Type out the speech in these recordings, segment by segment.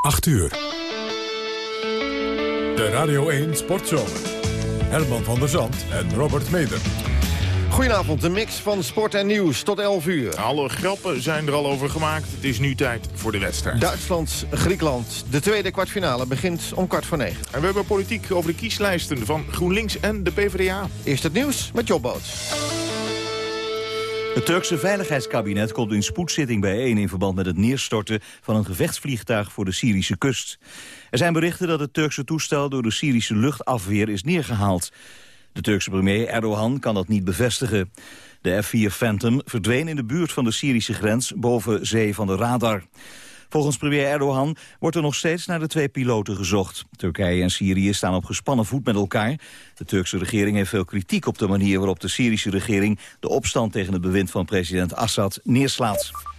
8 uur. De Radio 1 Sportzomer. Herman van der Zand en Robert Meder. Goedenavond, de mix van sport en nieuws tot 11 uur. Alle grappen zijn er al over gemaakt. Het is nu tijd voor de wedstrijd. Duitsland, Griekenland. De tweede kwartfinale begint om kwart voor negen. En we hebben politiek over de kieslijsten van GroenLinks en de PvdA. Eerst het nieuws met Jobboot. Het Turkse veiligheidskabinet komt in spoedzitting bijeen... in verband met het neerstorten van een gevechtsvliegtuig voor de Syrische kust. Er zijn berichten dat het Turkse toestel door de Syrische luchtafweer is neergehaald. De Turkse premier Erdogan kan dat niet bevestigen. De F-4 Phantom verdween in de buurt van de Syrische grens boven zee van de radar. Volgens premier Erdogan wordt er nog steeds naar de twee piloten gezocht. Turkije en Syrië staan op gespannen voet met elkaar. De Turkse regering heeft veel kritiek op de manier waarop de Syrische regering... de opstand tegen het bewind van president Assad neerslaat.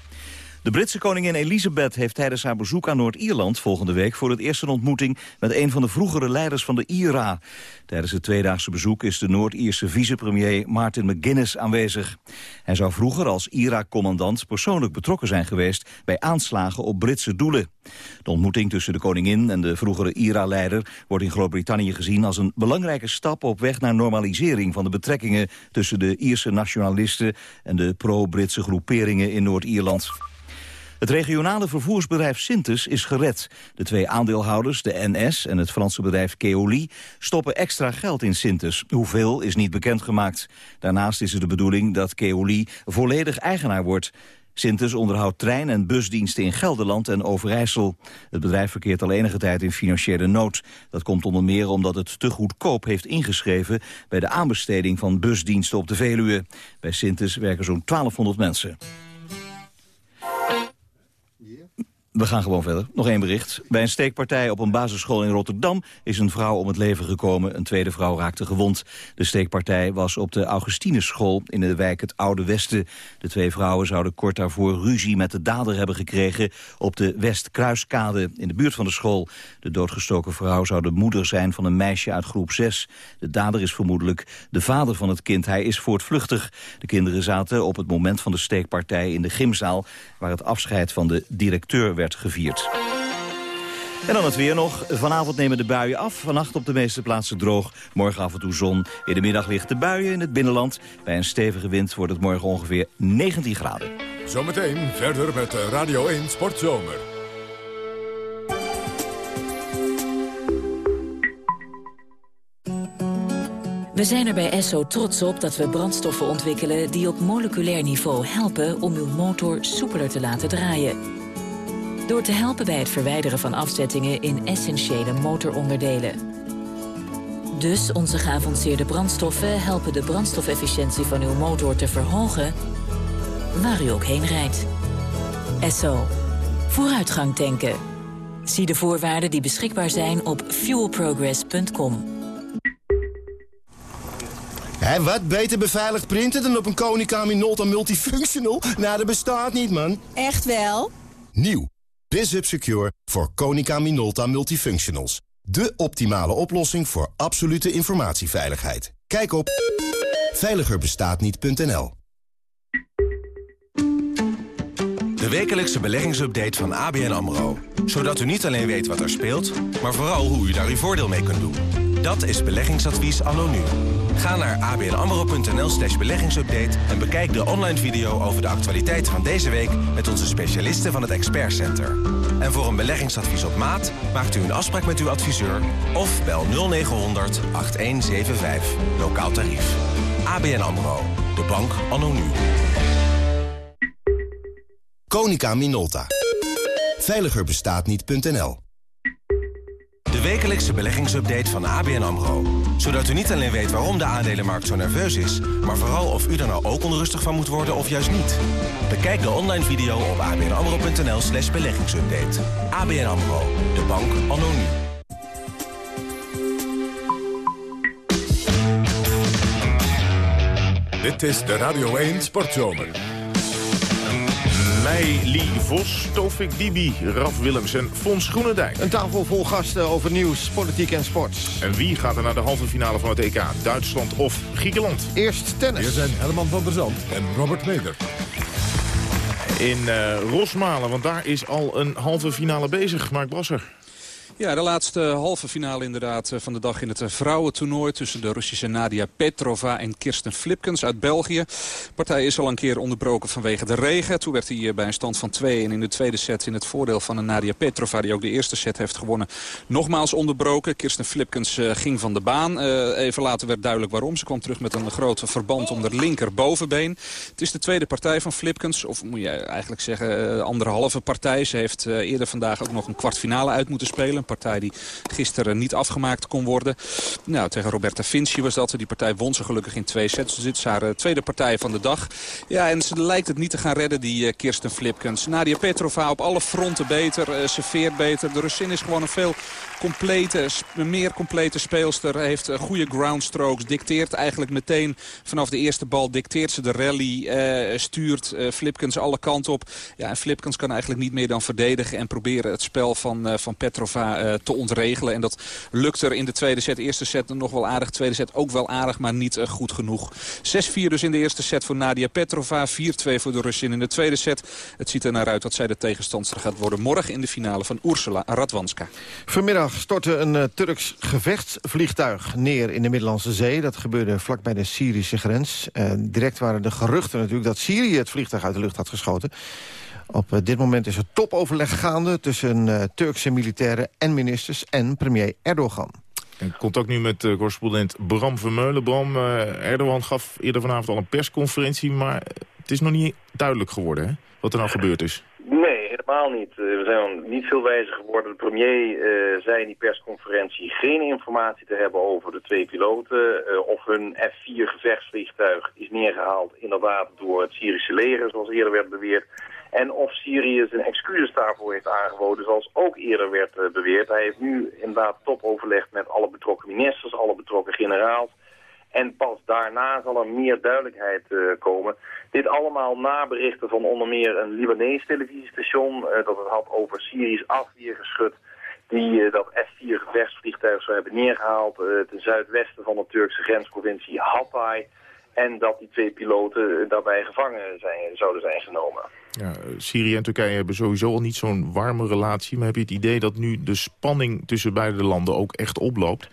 De Britse koningin Elizabeth heeft tijdens haar bezoek aan Noord-Ierland volgende week voor het eerst een ontmoeting met een van de vroegere leiders van de IRA. Tijdens het tweedaagse bezoek is de Noord-Ierse vicepremier Martin McGuinness aanwezig. Hij zou vroeger als IRA-commandant persoonlijk betrokken zijn geweest bij aanslagen op Britse doelen. De ontmoeting tussen de koningin en de vroegere IRA-leider wordt in Groot-Brittannië gezien als een belangrijke stap op weg naar normalisering van de betrekkingen tussen de Ierse nationalisten en de pro-Britse groeperingen in Noord-Ierland. Het regionale vervoersbedrijf Sintes is gered. De twee aandeelhouders, de NS en het Franse bedrijf Keoli... stoppen extra geld in Sintes. Hoeveel is niet bekendgemaakt. Daarnaast is het de bedoeling dat Keoli volledig eigenaar wordt. Sintes onderhoudt trein- en busdiensten in Gelderland en Overijssel. Het bedrijf verkeert al enige tijd in financiële nood. Dat komt onder meer omdat het te goedkoop heeft ingeschreven... bij de aanbesteding van busdiensten op de Veluwe. Bij Sintes werken zo'n 1200 mensen. We gaan gewoon verder. Nog één bericht. Bij een steekpartij op een basisschool in Rotterdam is een vrouw om het leven gekomen. Een tweede vrouw raakte gewond. De steekpartij was op de Augustinusschool in de wijk het Oude Westen. De twee vrouwen zouden kort daarvoor ruzie met de dader hebben gekregen op de Westkruiskade in de buurt van de school. De doodgestoken vrouw zou de moeder zijn van een meisje uit groep 6. De dader is vermoedelijk de vader van het kind. Hij is voortvluchtig. De kinderen zaten op het moment van de steekpartij in de gymzaal waar het afscheid van de directeur werd gevierd. En dan het weer nog. Vanavond nemen de buien af. Vannacht op de meeste plaatsen droog. Morgen af en toe zon. In de middag ligt de buien in het binnenland. Bij een stevige wind wordt het morgen ongeveer 19 graden. Zometeen verder met Radio 1 Sportzomer. We zijn er bij Esso trots op dat we brandstoffen ontwikkelen... die op moleculair niveau helpen om uw motor soepeler te laten draaien. Door te helpen bij het verwijderen van afzettingen in essentiële motoronderdelen. Dus onze geavanceerde brandstoffen helpen de brandstofefficiëntie van uw motor te verhogen... waar u ook heen rijdt. Esso. Vooruitgang tanken. Zie de voorwaarden die beschikbaar zijn op fuelprogress.com. Hé, wat beter beveiligd printen dan op een Konica Minolta Multifunctional? Nou, dat bestaat niet, man. Echt wel? Nieuw. BizHub Secure voor Konica Minolta Multifunctionals. De optimale oplossing voor absolute informatieveiligheid. Kijk op veiligerbestaatniet.nl De wekelijkse beleggingsupdate van ABN AMRO. Zodat u niet alleen weet wat er speelt, maar vooral hoe u daar uw voordeel mee kunt doen. Dat is beleggingsadvies anno nu. Ga naar abnamro.nl slash beleggingsupdate... en bekijk de online video over de actualiteiten van deze week... met onze specialisten van het Expert Center. En voor een beleggingsadvies op maat... maakt u een afspraak met uw adviseur... of bel 0900 8175. Lokaal tarief. ABN AMRO. De bank anno nu. Konica Minolta. Veiligerbestaatniet.nl Wekelijkse beleggingsupdate van ABN AMRO. Zodat u niet alleen weet waarom de aandelenmarkt zo nerveus is... maar vooral of u er nou ook onrustig van moet worden of juist niet. Bekijk de online video op abnamro.nl slash beleggingsupdate. ABN AMRO. De bank nu. Dit is de Radio 1 Sportzomer. Meili Vos, Tofik Dibi, Raf Willems en Fons Groenendijk. Een tafel vol gasten over nieuws, politiek en sport. En wie gaat er naar de halve finale van het EK? Duitsland of Griekenland? Eerst tennis. Hier zijn Herman van der Zand en Robert Meder. in uh, Rosmalen. Want daar is al een halve finale bezig. Mark Brasser. Ja, de laatste halve finale inderdaad eh, van de dag in het eh, vrouwentoernooi... tussen de Russische Nadia Petrova en Kirsten Flipkens uit België. De partij is al een keer onderbroken vanwege de regen. Toen werd hij eh, bij een stand van 2 en in de tweede set in het voordeel van een Nadia Petrova... die ook de eerste set heeft gewonnen, nogmaals onderbroken. Kirsten Flipkens ging van de baan. even later werd duidelijk waarom. Ze kwam terug met een groot verband om de linkerbovenbeen. Het is de tweede partij van Flipkens, of moet je eigenlijk zeggen anderhalve partij. Ze heeft eerder vandaag ook nog een kwartfinale uit moeten spelen partij die gisteren niet afgemaakt kon worden. Nou, tegen Roberta Vinci was dat. Die partij won ze gelukkig in twee sets. Dus dit is haar eh, tweede partij van de dag. Ja, en ze lijkt het niet te gaan redden, die uh, Kirsten Flipkens. Nadia Petrova op alle fronten beter, serveert beter. De Russin is gewoon een veel complete, meer complete speelster. Heeft goede groundstrokes. Dicteert eigenlijk meteen vanaf de eerste bal. Dicteert ze de rally. Stuurt Flipkens alle kanten op. Ja, en Flipkens kan eigenlijk niet meer dan verdedigen. En proberen het spel van, van Petrova te ontregelen. En dat lukt er in de tweede set. Eerste set nog wel aardig. Tweede set ook wel aardig. Maar niet goed genoeg. 6-4 dus in de eerste set voor Nadia Petrova. 4-2 voor de Russin in de tweede set. Het ziet er naar uit dat zij de tegenstander gaat worden. Morgen in de finale van Ursula Radwanska. Vanmiddag stortte een uh, Turks gevechtsvliegtuig neer in de Middellandse Zee. Dat gebeurde vlakbij de Syrische grens. Direct waren de geruchten natuurlijk dat Syrië het vliegtuig uit de lucht had geschoten. Op uh, dit moment is er topoverleg gaande tussen Turkse militairen en ministers en premier Erdogan. En contact nu met correspondent Bram Vermeulen. Bram, Erdogan gaf eerder vanavond al een persconferentie... maar het is nog niet duidelijk geworden hè, wat er nou gebeurd is. Nee, helemaal niet. Eh, we zijn niet veel wijzer geworden. De premier uh, zei in die persconferentie geen informatie te hebben over de twee piloten. Uh, of hun F-4 gevechtsvliegtuig is neergehaald inderdaad door het Syrische leger, zoals eerder werd beweerd. En of Syrië zijn excuses daarvoor heeft aangeboden, zoals ook eerder werd beweerd. Hij heeft nu inderdaad topoverleg met alle betrokken ministers, alle betrokken generaals. En pas daarna zal er meer duidelijkheid uh, komen. Dit allemaal naberichten van onder meer een Libanees televisiestation... Uh, dat het had over Syrisch afweergeschut... die dat F-4 gevechtsvliegtuig zou hebben neergehaald... ten zuidwesten van de Turkse grensprovincie Hatay... en dat die twee piloten daarbij gevangen zijn, zouden zijn genomen. Ja, Syrië en Turkije hebben sowieso al niet zo'n warme relatie... maar heb je het idee dat nu de spanning tussen beide landen ook echt oploopt?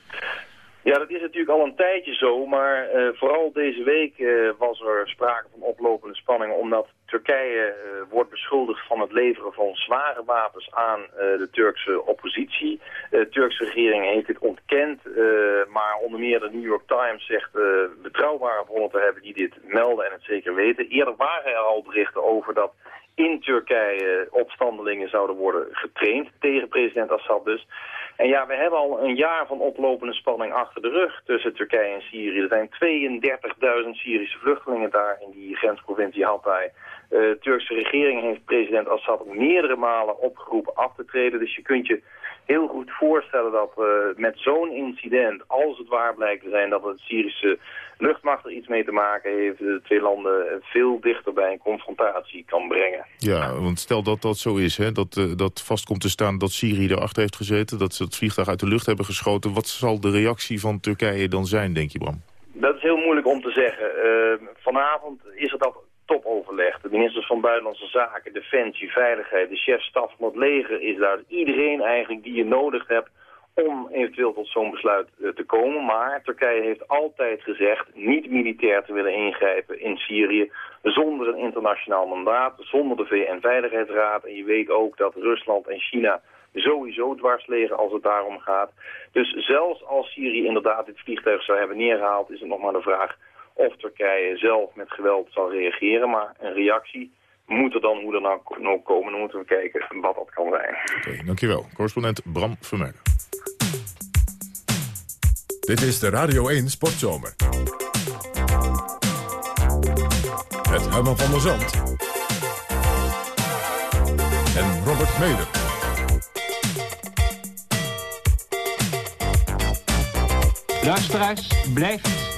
Ja, dat is natuurlijk al een tijdje zo, maar uh, vooral deze week uh, was er sprake van oplopende spanningen... omdat Turkije uh, wordt beschuldigd van het leveren van zware wapens aan de Turkse oppositie. De Turkse regering heeft dit ontkend, maar onder meer de New York Times zegt betrouwbare bronnen te hebben die dit melden en het zeker weten. Eerder waren er al berichten over dat in Turkije opstandelingen zouden worden getraind tegen president Assad dus. En ja, we hebben al een jaar van oplopende spanning achter de rug tussen Turkije en Syrië. Er zijn 32.000 Syrische vluchtelingen daar in die grensprovincie Hatay. De Turkse regering heeft president Assad meerdere malen opgeroepen af te treden. Dus je kunt je heel goed voorstellen dat uh, met zo'n incident, als het waar blijkt te zijn dat het Syrische luchtmacht er iets mee te maken heeft, de twee landen veel dichter bij een confrontatie kan brengen. Ja, want stel dat dat zo is, hè, dat, uh, dat vast komt te staan dat Syrië erachter heeft gezeten, dat ze het vliegtuig uit de lucht hebben geschoten. Wat zal de reactie van Turkije dan zijn, denk je Bram? Dat is heel moeilijk om te zeggen. Uh, vanavond is er dat topoverleg. De ministers van Buitenlandse Zaken, Defensie, Veiligheid, de chef-staf van het leger is daar. Iedereen eigenlijk die je nodig hebt om eventueel tot zo'n besluit uh, te komen. Maar Turkije heeft altijd gezegd niet militair te willen ingrijpen in Syrië zonder een internationaal mandaat, zonder de VN-veiligheidsraad. En je weet ook dat Rusland en China sowieso dwars liggen als het daarom gaat. Dus zelfs als Syrië inderdaad dit vliegtuig zou hebben neergehaald, is het nog maar de vraag of Turkije zelf met geweld zal reageren. Maar een reactie moet er dan hoe dan ook komen. Dan moeten we kijken wat dat kan zijn. Oké, okay, dankjewel. Correspondent Bram Vermeulen. Dit is de Radio 1 Sportzomer. Met Herman van der Zand. En Robert Meder. Luisteraars, blijft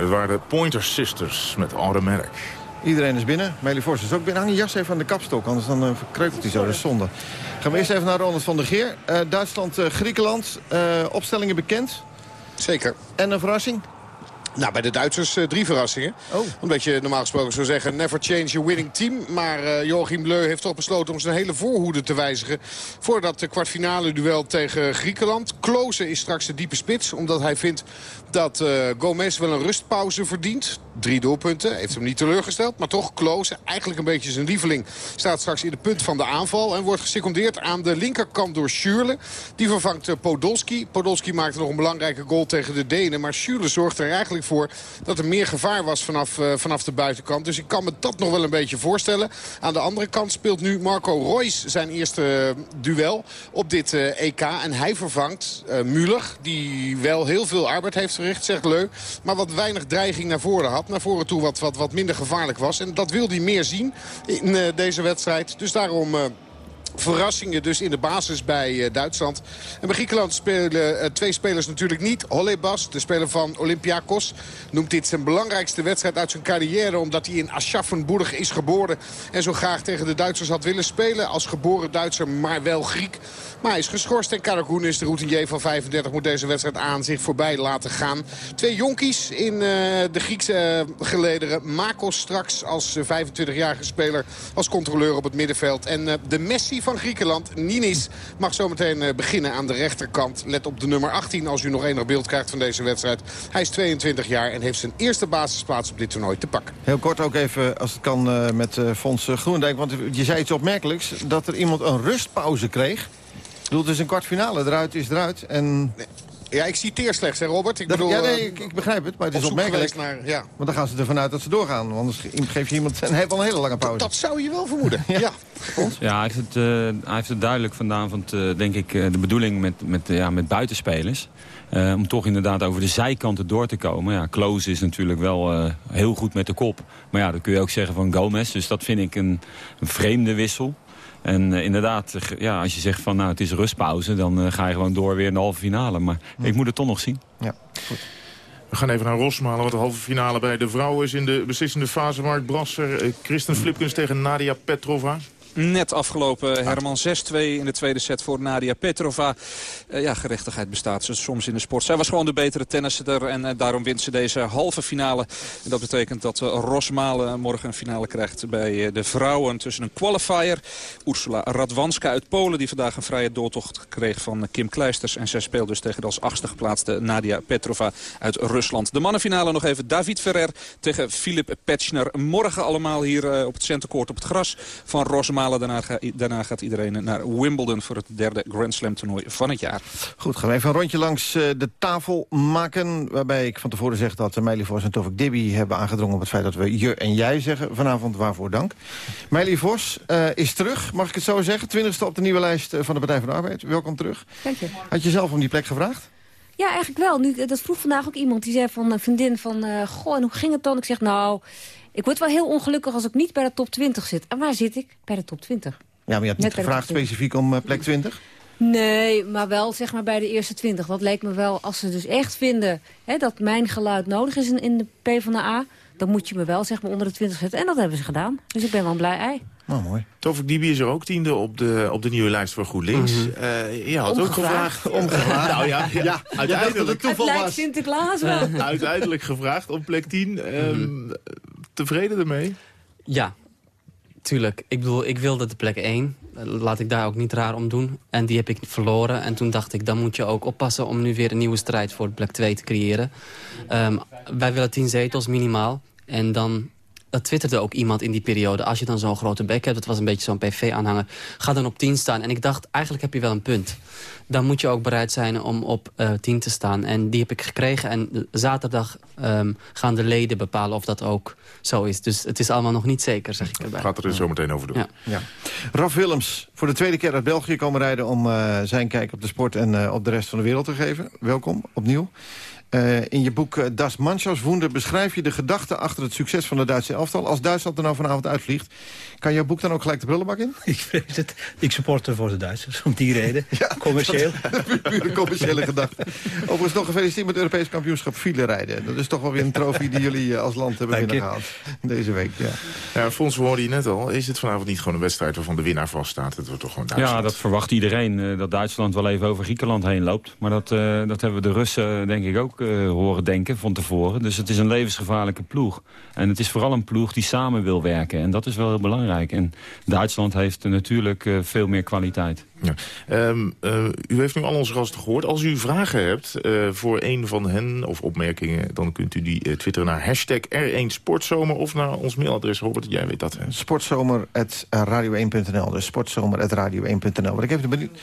Ja, dat waren de Pointer Sisters met Automatic. Iedereen is binnen. Meili Vos is ook binnen. Hang je jas even aan de kapstok, anders dan uh, verkreukelt hij zo. Dat is zonde. Gaan we eerst even naar Ronald van der Geer. Eh, Duitsland, eh, Griekenland. Eh, opstellingen bekend. Zeker. En een verrassing? Nou, bij de Duitsers eh, drie verrassingen. Oh. Omdat je normaal gesproken zou zeggen... never change your winning team. Maar eh, Joachim Leu heeft toch besloten om zijn hele voorhoede te wijzigen... voor dat eh, kwartfinale duel tegen Griekenland. Klose is straks de diepe spits. Omdat hij vindt dat Gomez wel een rustpauze verdient. Drie doelpunten. Heeft hem niet teleurgesteld. Maar toch, Klose, eigenlijk een beetje zijn lieveling... staat straks in de punt van de aanval. En wordt gesecondeerd aan de linkerkant door Schürle. Die vervangt Podolski. Podolski maakte nog een belangrijke goal tegen de Denen. Maar Schürle zorgt er eigenlijk voor dat er meer gevaar was vanaf, eh, vanaf de buitenkant. Dus ik kan me dat nog wel een beetje voorstellen. Aan de andere kant speelt nu Marco Reus zijn eerste duel op dit eh, EK. En hij vervangt eh Müller, die wel heel veel arbeid heeft verricht, zegt Leu. Maar wat weinig dreiging naar voren had. Naar voren toe wat, wat, wat minder gevaarlijk was. En dat wil hij meer zien in deze wedstrijd. Dus daarom... Verrassingen dus in de basis bij eh, Duitsland. En bij Griekenland spelen eh, twee spelers natuurlijk niet. Holebas, de speler van Olympiakos, noemt dit zijn belangrijkste wedstrijd uit zijn carrière. Omdat hij in Aschaffenburg is geboren. En zo graag tegen de Duitsers had willen spelen. Als geboren Duitser, maar wel Griek. Maar hij is geschorst en Karakoun is de routinier van 35. Moet deze wedstrijd aan zich voorbij laten gaan. Twee jonkies in eh, de Griekse gelederen. Makos straks als eh, 25-jarige speler als controleur op het middenveld. En de Messi van van Griekenland. Ninis mag zometeen uh, beginnen aan de rechterkant. Let op de nummer 18 als u nog enig beeld krijgt van deze wedstrijd. Hij is 22 jaar en heeft zijn eerste basisplaats op dit toernooi te pakken. Heel kort ook even, als het kan, uh, met uh, Fons Groendijk. Want je zei iets opmerkelijks, dat er iemand een rustpauze kreeg. Ik bedoel, het is een kwartfinale, eruit is eruit. En... Ja, ik citeer slechts, hè Robert? Ik dat, bedoel, ja, nee, ik, ik, begrijp het, maar het is opmerkelijk. Naar, ja. Maar dan gaan ze ervan uit dat ze doorgaan. Anders geef je iemand een, heeft al een hele lange pauze. Dat, dat zou je wel vermoeden, ja. ja. Ja, hij heeft, het, uh, hij heeft het duidelijk vandaan van het, uh, denk ik, uh, de bedoeling met, met, ja, met buitenspelers. om toch inderdaad over de zijkanten door te komen. Ja, Kloos is natuurlijk wel heel goed met de kop. Maar ja, dat kun je ook zeggen van Gomez. Dus dat vind ik een, een vreemde wissel. En uh, inderdaad, ja, als je zegt van nou het is rustpauze... dan uh, ga je gewoon door weer in de halve finale. Maar ja. ik moet het toch nog zien. Ja, goed. We gaan even naar Rosmalen, wat de halve finale bij de vrouwen is... in de beslissende fase. Mark Brasser, Kristen Flipkens tegen Nadia Petrova. Net afgelopen Herman 6-2 in de tweede set voor Nadia Petrova. Uh, ja, gerechtigheid bestaat soms in de sport. Zij was gewoon de betere tennisser en uh, daarom wint ze deze halve finale. En dat betekent dat uh, Rosmalen morgen een finale krijgt bij de vrouwen tussen een qualifier. Ursula Radwanska uit Polen die vandaag een vrije doortocht kreeg van Kim Kleisters. En zij speelt dus tegen de als achtste geplaatste Nadia Petrova uit Rusland. De mannenfinale nog even David Ferrer tegen Filip Petschner. Morgen allemaal hier op het centercourt op het gras van Rosmalen. Daarna, ga, daarna, gaat iedereen naar Wimbledon voor het derde Grand Slam toernooi van het jaar. Goed, gaan we even een rondje langs uh, de tafel maken. Waarbij ik van tevoren zeg dat uh, Meili Vos en Tofik Dibby hebben aangedrongen op het feit dat we je en jij zeggen. Vanavond waarvoor dank. Meili Vos uh, is terug, mag ik het zo zeggen. Twintigste op de nieuwe lijst van de Partij van de Arbeid. Welkom terug. Dank je. Had je zelf om die plek gevraagd? Ja, eigenlijk wel. Nu, dat vroeg vandaag ook iemand die zei van een vriendin van... goh, en hoe ging het dan? Ik zeg, nou... Ik word wel heel ongelukkig als ik niet bij de top 20 zit. En waar zit ik? Bij de top 20. Ja, maar je hebt niet gevraagd specifiek om uh, plek 20? Nee, maar wel zeg maar bij de eerste 20. Dat leek me wel, als ze dus echt vinden hè, dat mijn geluid nodig is in, in de PvdA... dan moet je me wel zeg maar onder de 20 zetten. En dat hebben ze gedaan. Dus ik ben wel een blij ei. Oh, mooi. Tovik Dibi is er ook tiende op de, op de nieuwe lijst voor GroenLinks. Mm -hmm. uh, je had Omgevraagd. ook gevraagd... Omgevraagd. nou ja, ja, ja uiteindelijk... Het lijkt Sinterklaas wel. Uiteindelijk gevraagd op plek 10. Um, mm. Tevreden ermee? Ja, tuurlijk. Ik bedoel, ik wilde de plek 1. Laat ik daar ook niet raar om doen. En die heb ik verloren. En toen dacht ik, dan moet je ook oppassen om nu weer een nieuwe strijd voor plek 2 te creëren. Um, wij willen 10 zetels minimaal. En dan dat twitterde ook iemand in die periode. Als je dan zo'n grote bek hebt, dat was een beetje zo'n PV-aanhanger... ga dan op 10 staan. En ik dacht, eigenlijk heb je wel een punt. Dan moet je ook bereid zijn om op uh, 10 te staan. En die heb ik gekregen. En zaterdag um, gaan de leden bepalen of dat ook zo is. Dus het is allemaal nog niet zeker, zeg ik erbij. Gaat er dus zo meteen over doen. Ja. Ja. Raf Willems, voor de tweede keer uit België komen rijden... om uh, zijn kijk op de sport en uh, op de rest van de wereld te geven. Welkom, opnieuw. Uh, in je boek uh, Das Mannschaftswunder beschrijf je de gedachte achter het succes van de Duitse elftal. Als Duitsland er nou vanavond uitvliegt, kan jouw boek dan ook gelijk de brullenbak in? Ik weet het. Ik supporter voor de Duitsers, om die reden. Ja, commercieel. Pure commerciële gedachte. Overigens nog gefeliciteerd met het Europees kampioenschap filerijden. Dat is toch wel weer een trofee die jullie als land hebben binnengehaald. Deze week, ja. Ja, Fons, we hoorden je net al. Is het vanavond niet gewoon een wedstrijd waarvan de winnaar vaststaat? Het wordt toch gewoon Duitsland? Ja, dat verwacht iedereen. Dat Duitsland wel even over Griekenland heen loopt. Maar dat, uh, dat hebben de Russen denk ik ook uh, horen denken van tevoren. Dus het is een levensgevaarlijke ploeg. En het is vooral een ploeg die samen wil werken. En dat is wel heel belangrijk. En Duitsland heeft natuurlijk uh, veel meer kwaliteit. Ja. Um, uh, u heeft nu al onze gasten gehoord. Als u vragen hebt uh, voor een van hen of opmerkingen... dan kunt u die twitteren naar hashtag R1 Sportzomer... of naar ons mailadres. Robert, jij weet dat. Sportzomer.radio1.nl Dus sportzomer.radio1.nl Wat ik even benieuwd...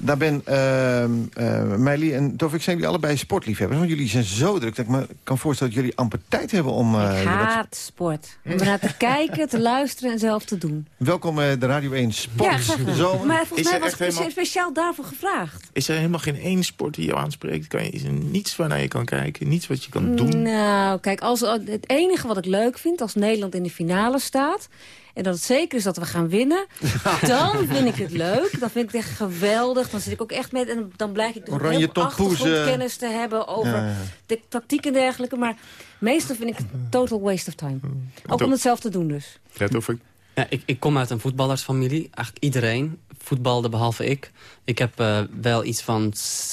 Daar ben uh, uh, Meili en Tovik, zijn jullie allebei sportliefhebbers? Want jullie zijn zo druk dat ik me kan voorstellen dat jullie amper tijd hebben om... Uh, ik haat sport. Om naar te kijken, te luisteren en zelf te doen. Welkom bij de Radio 1 Sport. Ja. Maar volgens mij was ik helemaal... speciaal daarvoor gevraagd. Is er helemaal geen één sport die jou aanspreekt? Kan je, is er niets waarnaar je kan kijken? Niets wat je kan doen? Nou, kijk, als, het enige wat ik leuk vind als Nederland in de finale staat en dat het zeker is dat we gaan winnen... dan vind ik het leuk. Dan vind ik het echt geweldig. Dan zit ik ook echt met... en dan blijf ik dus Oranje achtergrondkennis te hebben... over ja, ja. de tactiek en dergelijke. Maar meestal vind ik het total waste of time. Ook om het zelf te doen dus. Ja, tof. Ja, ik, ik kom uit een voetballersfamilie. Eigenlijk iedereen voetbalde behalve ik. Ik heb uh, wel iets van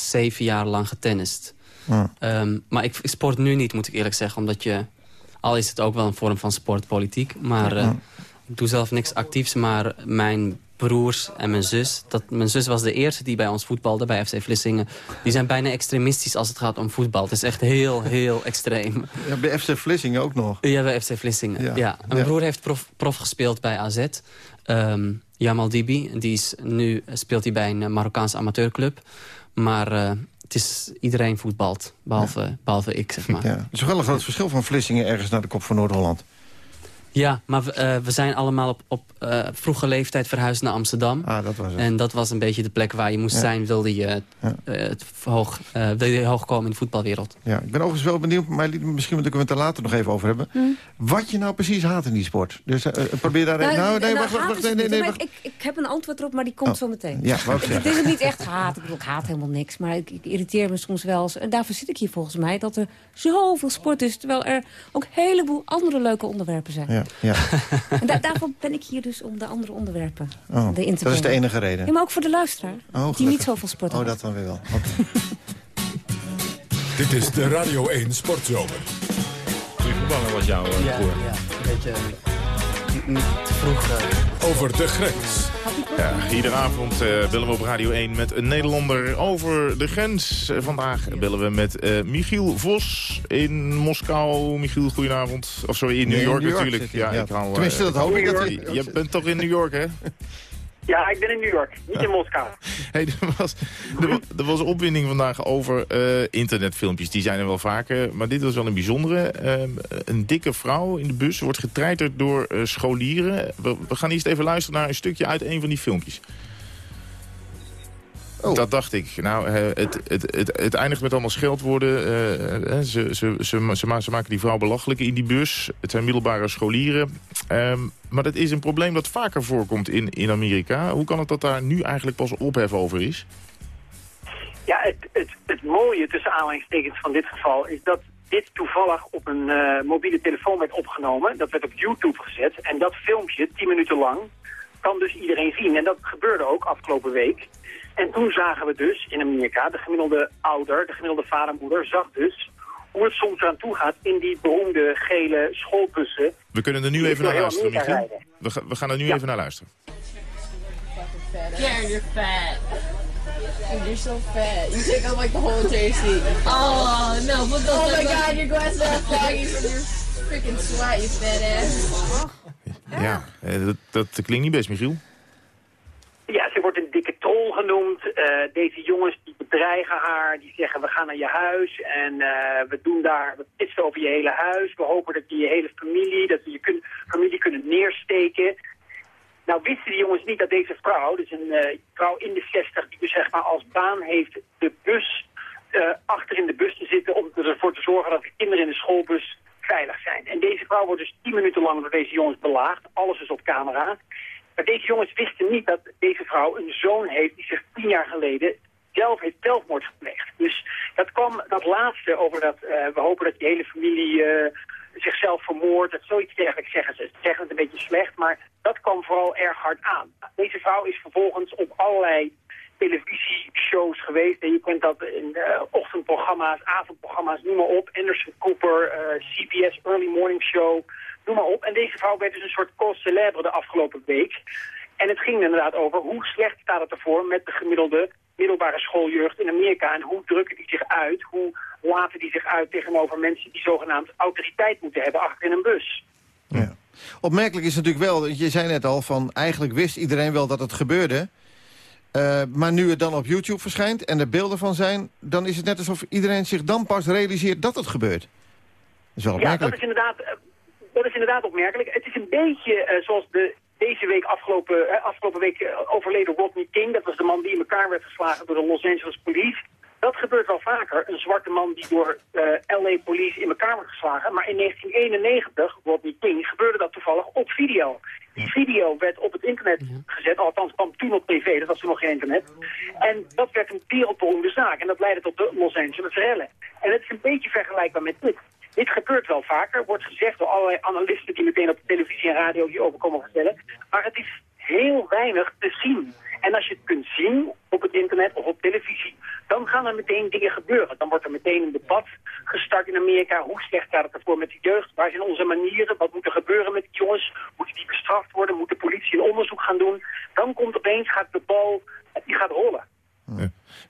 zeven jaar lang getennist. Ja. Um, maar ik sport nu niet, moet ik eerlijk zeggen. Omdat je... Al is het ook wel een vorm van sportpolitiek. Maar... Uh, ik doe zelf niks actiefs, maar mijn broers en mijn zus. Dat, mijn zus was de eerste die bij ons voetbalde, bij FC Vlissingen. Die zijn bijna extremistisch als het gaat om voetbal. Het is echt heel, heel extreem. Ja, bij FC Vlissingen ook nog. Ja, bij FC Vlissingen. Ja. Mijn Ja. broer heeft prof, prof gespeeld bij AZ. Ehm Jamal Dibi. Die is, nu speelt hij bij een Marokkaanse amateurclub. Maar eh, het is, iedereen voetbalt, behalve, behalve ik, zeg maar. Ja. Het is wel een groot verschil van Vlissingen ergens naar de kop van Noord-Holland. Ja, maar we, eh, we zijn allemaal op, op eh, vroege leeftijd verhuisd naar Amsterdam. Ah, dat was het. En dat was een beetje de plek waar je moest Ja. zijn... wilde je, eh, het hoog, eh, wilde je hoog komen in de voetbalwereld. Ja, ik ben overigens wel benieuwd, maar misschien moeten we het er later nog even over hebben. Wat je nou precies haat in die sport. Dus eh, probeer daar... Nou, nou, nee, nou, wacht, wacht, haat wacht, is nee, nee, nee, wacht. Ik, ik heb een antwoord erop, maar die komt Oh. zo meteen. Ja, zeggen. het is niet echt haat. Ik bedoel, ik haat helemaal niks. Maar ik, ik irriteer me soms wel eens. En daarvoor zit ik hier volgens mij. Dat er zoveel sport is. Terwijl er ook een heleboel andere leuke onderwerpen zijn. Ja, ja. En da- daarvoor ben ik hier dus om de andere onderwerpen Oh, erin te dat is de enige reden. Ja, maar ook voor de luisteraar. Oh, die niet zoveel sport Oh, dat dan weer wel. Oké. Dit is de Radio 1 Sportzomer. Voetballen was jouw uh, Ja, ja, een beetje eh, niet te vroeg... eh, Over de grens. Ja, iedere avond eh, bellen we op Radio 1 met een Nederlander over de grens. Eh, vandaag bellen we met eh, Michiel Vos in Moskou. Michiel, goedenavond. Of sorry, in Nee, New in York New York natuurlijk. ja. ik eh, Tenminste, dat hoop ik dat Je bent toch in New York, hè? Ja, ik ben in New York, niet in Moskou. Hey, er, was, er, wa- er was opwinding vandaag over eh, internetfilmpjes. Die zijn er wel vaker, maar dit was wel een bijzondere. Ehm, een dikke vrouw in de bus wordt getreiterd door eh, scholieren. We, we gaan eerst even luisteren naar een stukje uit een van die filmpjes. Dat dacht ik. Nou, eh, het, het, het, het eindigt met allemaal scheldwoorden. Eh, ze, ze, ze, ze, ma- ze maken die vrouw belachelijk in die bus. Het zijn middelbare scholieren. Ehm, maar dat is een probleem dat vaker voorkomt in, in Amerika. Hoe kan het dat daar nu eigenlijk pas ophef over is? Ja, het, het, het mooie tussen aanhalingstekens van dit geval is dat dit toevallig op een mobiele telefoon werd opgenomen. Dat werd op YouTube gezet. En dat filmpje, 10 minuten lang, kan dus iedereen zien. En dat gebeurde ook afgelopen week. En toen zagen we dus in Amerika, de gemiddelde ouder, de gemiddelde vader en moeder, zag dus hoe het soms aan toe gaat in die beroemde gele schoolbussen. We kunnen er nu even naar door heel luisteren, Michiel. We, ga- we gaan er nu even naar luisteren. Karen, you're fat. You're so fat. You take like the whole JC. Oh, no. Oh my god, your from your freaking sweat, you fat ass. Ja, eh, dat, dat klinkt niet best, Michiel. Genoemd. Eh, deze jongens die bedreigen haar, die zeggen we gaan naar je huis en eh, we doen daar, we pitsen over je hele huis. We hopen dat je je hele familie, dat we je familie kunnen neersteken. Nou wisten die jongens niet dat deze vrouw, dus een eh, vrouw in de 60, die dus zeg maar als baan heeft de bus achter in de bus te zitten om ervoor te zorgen dat de kinderen in de schoolbus veilig zijn. En deze vrouw wordt dus 10 minuten lang door deze jongens belaagd. Alles is op camera. Maar deze jongens wisten niet dat deze vrouw een zoon heeft die zich tien jaar geleden zelf heeft zelfmoord gepleegd. Dus dat kwam, dat laatste over dat, eh, we hopen dat die hele familie eh, zichzelf vermoordt, dat zoiets dergelijks zeggen ze. Ze zeggen het een beetje slecht, maar dat kwam vooral erg hard aan. Deze vrouw is vervolgens op allerlei televisieshows geweest. En je kent dat in eh, ochtendprogramma's, avondprogramma's, noem maar op. Anderson Cooper, CBS Early Morning Show, noem maar op. En deze vrouw werd dus een soort cause célèbre de afgelopen week. En het ging inderdaad over hoe slecht staat het ervoor met de gemiddelde middelbare schooljeugd in Amerika. En hoe drukken die zich uit, hoe laten die zich uit tegenover mensen die zogenaamd autoriteit moeten hebben achter in een bus. Opmerkelijk is natuurlijk wel, je zei net al, van eigenlijk wist iedereen wel dat het gebeurde. Eh, maar nu het dan op YouTube verschijnt en er beelden van zijn... dan is het net alsof iedereen zich dan pas realiseert dat het gebeurt. Dat is wel Ja, dat is inderdaad, eh, dat is inderdaad opmerkelijk. Het is een beetje eh, zoals de, deze week afgelopen, eh, afgelopen week eh, overleden Rodney King. Dat was de man die in elkaar werd geslagen door de Los Angeles Police. Dat gebeurt wel vaker. Een zwarte man die door LA Police in elkaar wordt geslagen. Maar in 1991, Rodney King, gebeurde dat toevallig op video. Die video werd op het internet gezet, althans kwam toen op tv, dat was toen nog geen internet. En dat werd een wereldberoemde zaak en dat leidde tot de Los Angeles rellen. En het is een beetje vergelijkbaar met dit. Dit gebeurt wel vaker, wordt gezegd door allerlei analisten die meteen op televisie en radio hierover komen vertellen. Maar het is heel weinig te zien. En als je het kunt zien op het internet of op televisie, dan gaan er meteen dingen gebeuren. Dan wordt er meteen een debat gestart in Amerika. Hoe slecht gaat het ervoor met die jeugd? Waar zijn onze manieren? Wat moet er gebeuren met die jongens? Moeten die bestraft worden? Moet de politie een onderzoek gaan doen? Dan komt opeens, gaat de bal, die gaat rollen.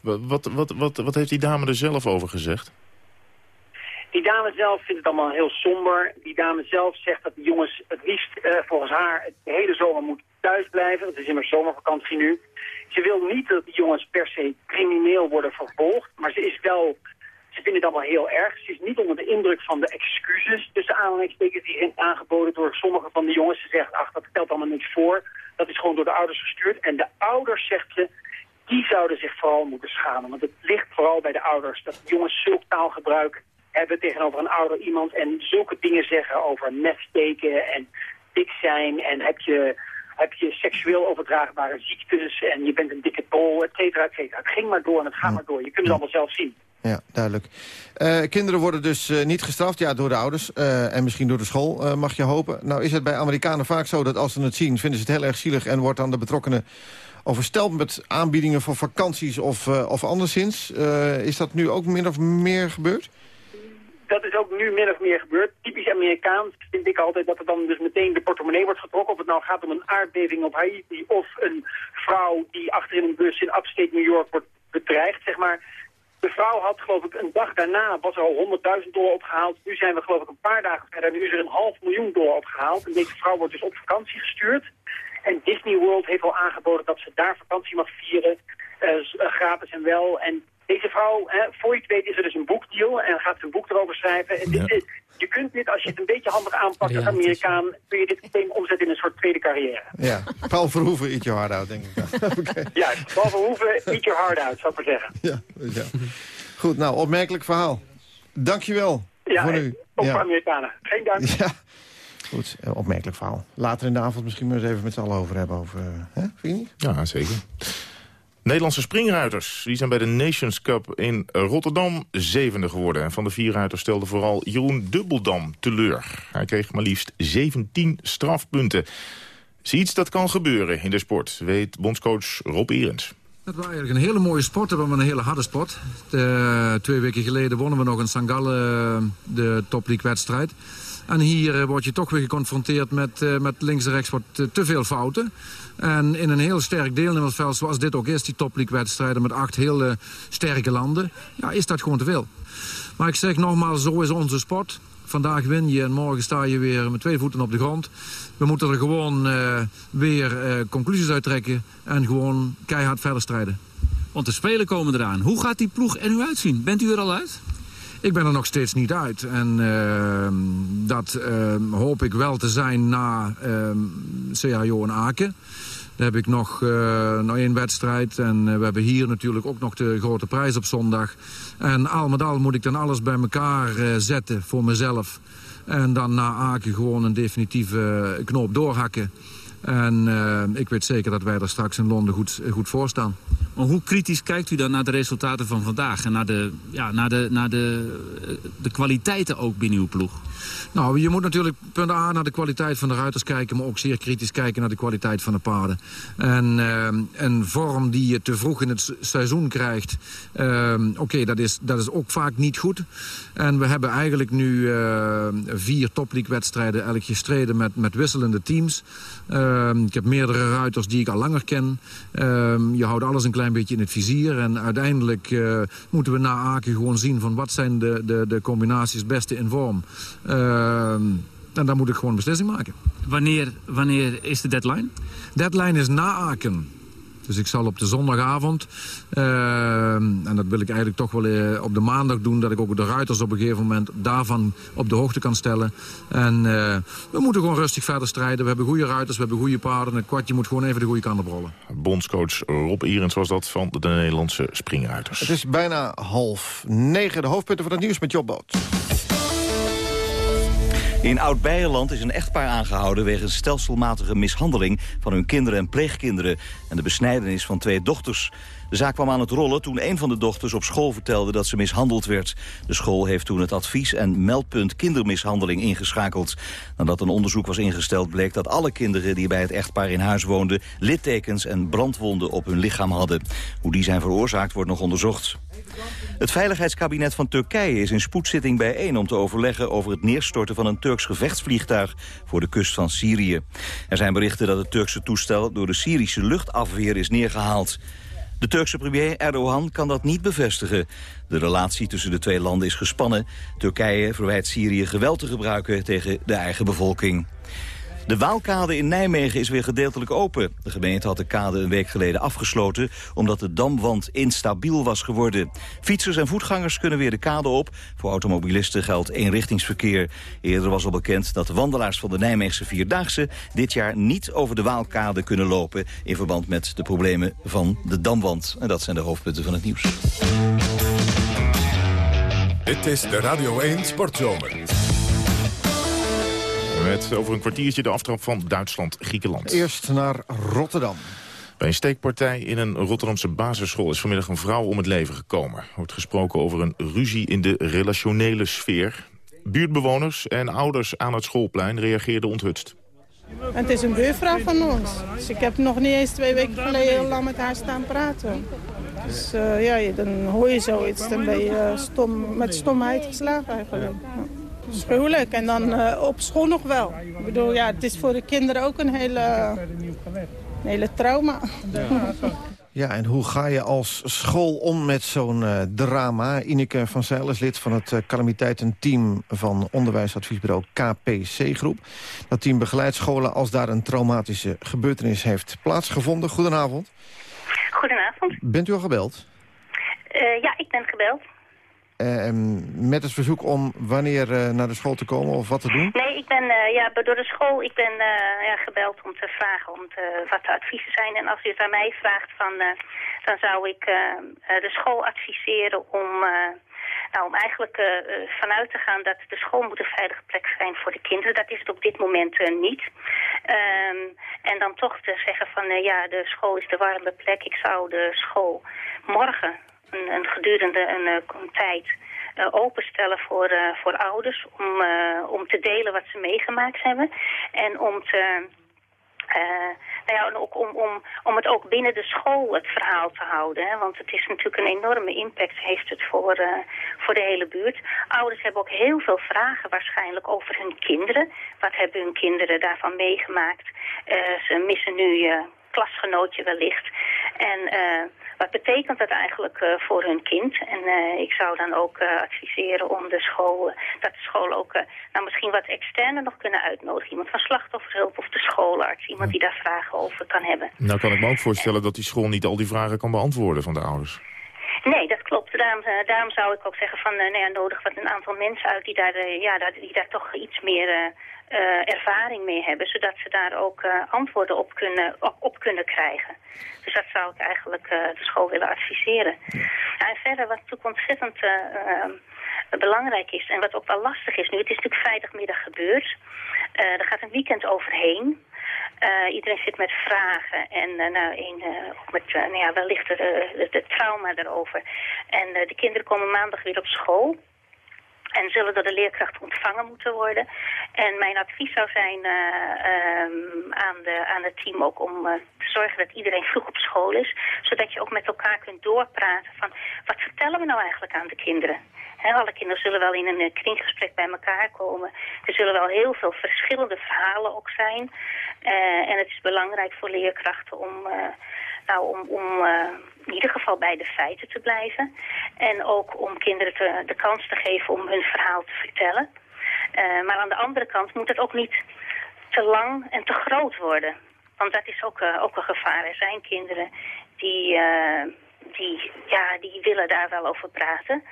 Wat, wat, wat, wat heeft die dame er zelf over gezegd? Die dame zelf vindt het allemaal heel somber. Die dame zelf zegt dat de jongens het liefst uh, volgens haar de hele zomer moeten thuis blijven. Het is immers zomervakantie nu. Ze wil niet dat die jongens per se crimineel worden vervolgd. Maar ze is wel... Ze vinden het allemaal heel erg. Ze is niet onder de indruk van de excuses tussen aanhalingstekens die zijn aangeboden door sommige van de jongens. Ze zegt, ach, dat stelt allemaal niks voor. Dat is gewoon door de ouders gestuurd. En de ouders, zegt ze, die zouden zich vooral moeten schamen. Want het ligt vooral bij de ouders dat jongens zulk taalgebruik hebben tegenover een ouder iemand en zulke dingen zeggen over meth steken en dik zijn en heb je, heb je seksueel overdraagbare ziektes en je bent een dikke tol, et cetera, et cetera. Het ging maar door en het gaat maar door. Je kunt het allemaal zelf zien. Ja, duidelijk. Uh, kinderen worden dus uh, niet gestraft, ja, door de ouders uh, en misschien door de school, mag je hopen. Nou is het bij Amerikanen vaak zo dat als ze het zien, vinden ze het heel erg zielig en wordt dan de betrokkenen oversteld met aanbiedingen voor vakanties of, of anderszins. is dat nu ook min of meer gebeurd? Dat is ook nu min of meer gebeurd. Typisch Amerikaans vind ik altijd dat er dan dus meteen de portemonnee wordt getrokken. Of het nou gaat om een aardbeving op Haiti of een vrouw die achter in een bus in upstate New York wordt bedreigd, zeg maar. De vrouw had geloof ik een dag daarna, was er al 100.000 dollar opgehaald. Nu zijn we geloof ik een paar dagen verder en nu is er een half miljoen dollar opgehaald. En deze vrouw wordt dus op vakantie gestuurd. En Disney World heeft al aangeboden dat ze daar vakantie mag vieren. Uh, gratis en wel. En deze vrouw, hè, voor je het weet is er dus een boekdeal en gaat ze een boek erover schrijven. En dit, je kunt dit, als je het een beetje handig aanpakt als Amerikaan, kun je dit meteen omzetten in een soort tweede carrière. Ja, Paul Verhoeven, eat your heart out, denk ik. okay. Ja, Paul Verhoeven, eat your heart out, zou ik maar zeggen. Ja, ja. Goed, nou, opmerkelijk verhaal. Dankjewel ja, voor nu. Ook ja. voor Amerikanen. Geen dank. Ja. Goed, opmerkelijk verhaal. Later in de avond misschien maar eens even met z'n allen over hebben. Over, hè? Vind je niet? Ja, zeker. Nederlandse springruiters die zijn bij de Nations Cup in Rotterdam zevende geworden. En van de vier ruiters stelde vooral Jeroen Dubbeldam teleur. Hij kreeg maar liefst 17 strafpunten. Zie iets dat kan gebeuren in de sport, weet bondscoach Rob Erens. Dat was eigenlijk een hele mooie sport, dat was een hele harde sport. De, twee weken geleden wonnen we nog in Sangalle de Top League wedstrijd. En hier eh, word je toch weer geconfronteerd met, uh, met links en rechts wat te veel fouten. En in een heel sterk deelnemersveld zoals dit ook is, die top league wedstrijden met acht hele sterke landen, ja, is dat gewoon te veel. Maar ik zeg nogmaals, zo is onze sport. Vandaag win je en morgen sta je weer met twee voeten op de grond. We moeten er gewoon uh, weer uh, conclusies uit trekken en gewoon keihard verder strijden. Want de Spelen komen eraan. Hoe gaat die ploeg er nu uitzien? Bent u er al uit? Ik ben er nog steeds niet uit. En uh, dat uh, hoop ik wel te zijn na uh, CHO en Aken. Daar heb ik nog, uh, nog één wedstrijd. En we hebben hier natuurlijk ook nog de grote prijs op zondag. En al met al moet ik dan alles bij elkaar zetten voor mezelf. En dan na Aken gewoon een definitieve knoop doorhakken. En ik weet zeker dat wij er straks in Londen goed, goed voor staan. Hoe kritisch kijkt u dan naar de resultaten van vandaag? En naar de, ja, naar de, naar de, de kwaliteiten ook binnen uw ploeg? Nou, je moet natuurlijk punt A naar de kwaliteit van de ruiters kijken... maar ook zeer kritisch kijken naar de kwaliteit van de paarden. En uh, een vorm die je te vroeg in het seizoen krijgt... Uh, Oké, dat, is, dat is ook vaak niet goed. En we hebben eigenlijk nu vier topleague-wedstrijden... elk gestreden met, met wisselende teams. ik heb meerdere ruiters die ik al langer ken. je houdt alles een klein beetje in het vizier. En uiteindelijk moeten we na Aken gewoon zien... van wat zijn de, de, de combinaties het beste in vorm... Uh, en dan moet ik gewoon een beslissing maken. Wanneer, wanneer is de deadline? Deadline is na Aken. Dus ik zal op de zondagavond, uh, en dat wil ik eigenlijk toch wel uh, op de maandag doen... dat ik ook de ruiters op een gegeven moment daarvan op de hoogte kan stellen. En uh, we moeten gewoon rustig verder strijden. We hebben goede ruiters, we hebben goede paarden. Het kwartje moet gewoon even de goede kant op rollen. Bondscoach Rob Irens was dat van de Nederlandse springruiters. Het is bijna half negen. De hoofdpunten van het nieuws met Jobboot. In Oud-Beijerland is een echtpaar aangehouden... wegens stelselmatige mishandeling van hun kinderen en pleegkinderen... en de besnijdenis van twee dochters. De zaak kwam aan het rollen toen een van de dochters op school vertelde dat ze mishandeld werd. De school heeft toen het advies- en meldpunt kindermishandeling ingeschakeld. Nadat een onderzoek was ingesteld bleek dat alle kinderen die bij het echtpaar in huis woonden... littekens en brandwonden op hun lichaam hadden. Hoe die zijn veroorzaakt wordt nog onderzocht. Het veiligheidskabinet van Turkije is in spoedzitting bijeen om te overleggen over het neerstorten van een Turks gevechtsvliegtuig voor de kust van Syrië. Er zijn berichten dat het Turkse toestel door de Syrische luchtafweer is neergehaald. De Turkse premier Erdogan kan dat niet bevestigen. De relatie tussen de twee landen is gespannen. Turkije verwijt Syrië geweld te gebruiken tegen de eigen bevolking. De Waalkade in Nijmegen is weer gedeeltelijk open. De gemeente had de kade een week geleden afgesloten... omdat de damwand instabiel was geworden. Fietsers en voetgangers kunnen weer de kade op. Voor automobilisten geldt eenrichtingsverkeer. Eerder was al bekend dat de wandelaars van de Nijmeegse Vierdaagse... dit jaar niet over de Waalkade kunnen lopen... in verband met de problemen van de damwand. En dat zijn de hoofdpunten van het nieuws. Dit is de Radio 1 Sportzomer. Met over een kwartiertje de aftrap van Duitsland-Griekenland. Eerst naar Rotterdam. Bij een steekpartij in een Rotterdamse basisschool is vanmiddag een vrouw om het leven gekomen. Er wordt gesproken over een ruzie in de relationele sfeer. Buurtbewoners en ouders aan het schoolplein reageerden onthutst. Het is een buurvrouw van ons. Dus ik heb nog niet eens twee weken geleden heel lang met haar staan praten. Dus uh, ja, dan hoor je zoiets. Dan ben je stom, met stomheid geslagen eigenlijk. Ja. Schuwelijk. En dan uh, op school nog wel. Ik bedoel, ja, het is voor de kinderen ook een hele, een hele trauma. Ja, en hoe ga je als school om met zo'n uh, drama? Ineke van Zijl is lid van het uh, calamiteitenteam van onderwijsadviesbureau KPC Groep. Dat team begeleidt scholen als daar een traumatische gebeurtenis heeft plaatsgevonden. Goedenavond. Goedenavond. Bent u al gebeld? Uh, ja, ik ben gebeld. Uh, met het verzoek om wanneer uh, naar de school te komen of wat te doen? Nee, ik ben uh, ja, door de school ik ben, ja, gebeld om te vragen om wat de adviezen zijn. En als u het aan mij vraagt, van, dan zou ik de school adviseren om, nou, om eigenlijk vanuit te gaan dat de school moet een veilige plek zijn voor de kinderen. Dat is het op dit moment niet. Um, en dan toch te zeggen van ja, de school is de warme plek. Ik zou de school morgen een, gedurende een, een tijd uh, openstellen voor, uh, voor ouders om, om te delen wat ze meegemaakt hebben. En om te... nou ja, ook om, om, om het ook binnen de school het verhaal te houden. Hè? Want het is natuurlijk een enorme impact heeft het voor, voor de hele buurt. Ouders hebben ook heel veel vragen waarschijnlijk over hun kinderen. Wat hebben hun kinderen daarvan meegemaakt? ze missen nu klasgenootje wellicht. En uh, wat betekent dat eigenlijk uh, voor hun kind? En uh, ik zou dan ook adviseren om de school, dat de school ook nou misschien wat externe nog kunnen uitnodigen. Iemand van slachtofferhulp of de schoolarts. Iemand die daar vragen over kan hebben. Nou kan ik me ook voorstellen dat die school niet al die vragen kan beantwoorden van de ouders. Nee, dat klopt. Daarom, daarom zou ik ook zeggen van, nou ja, nodig wat een aantal mensen uit die daar, ja, die daar toch iets meer ervaring mee hebben, zodat ze daar ook antwoorden op kunnen, op, kunnen krijgen. Dus dat zou ik eigenlijk de school willen adviseren. En verder, wat natuurlijk ontzettend belangrijk is en wat ook wel lastig is nu, het is natuurlijk vrijdagmiddag gebeurd. er gaat een weekend overheen. Iedereen zit met vragen en nou, een, ook met nou ja, wellicht het trauma erover. En de kinderen komen maandag weer op school. En zullen door de leerkracht ontvangen moeten worden. En mijn advies zou zijn um, aan, de, aan het team ook om te zorgen dat iedereen vroeg op school is. Zodat je ook met elkaar kunt doorpraten van wat vertellen we nou eigenlijk aan de kinderen. Alle kinderen zullen wel in een kringgesprek bij elkaar komen. Er zullen wel heel veel verschillende verhalen ook zijn. En het is belangrijk voor leerkrachten om, nou, om, om uh, in ieder geval bij de feiten te blijven. En ook om kinderen te, de kans te geven om hun verhaal te vertellen. maar aan de andere kant moet het ook niet te lang en te groot worden. Want dat is ook, ook een gevaar. Er zijn kinderen die die, ja, die willen daar wel over praten.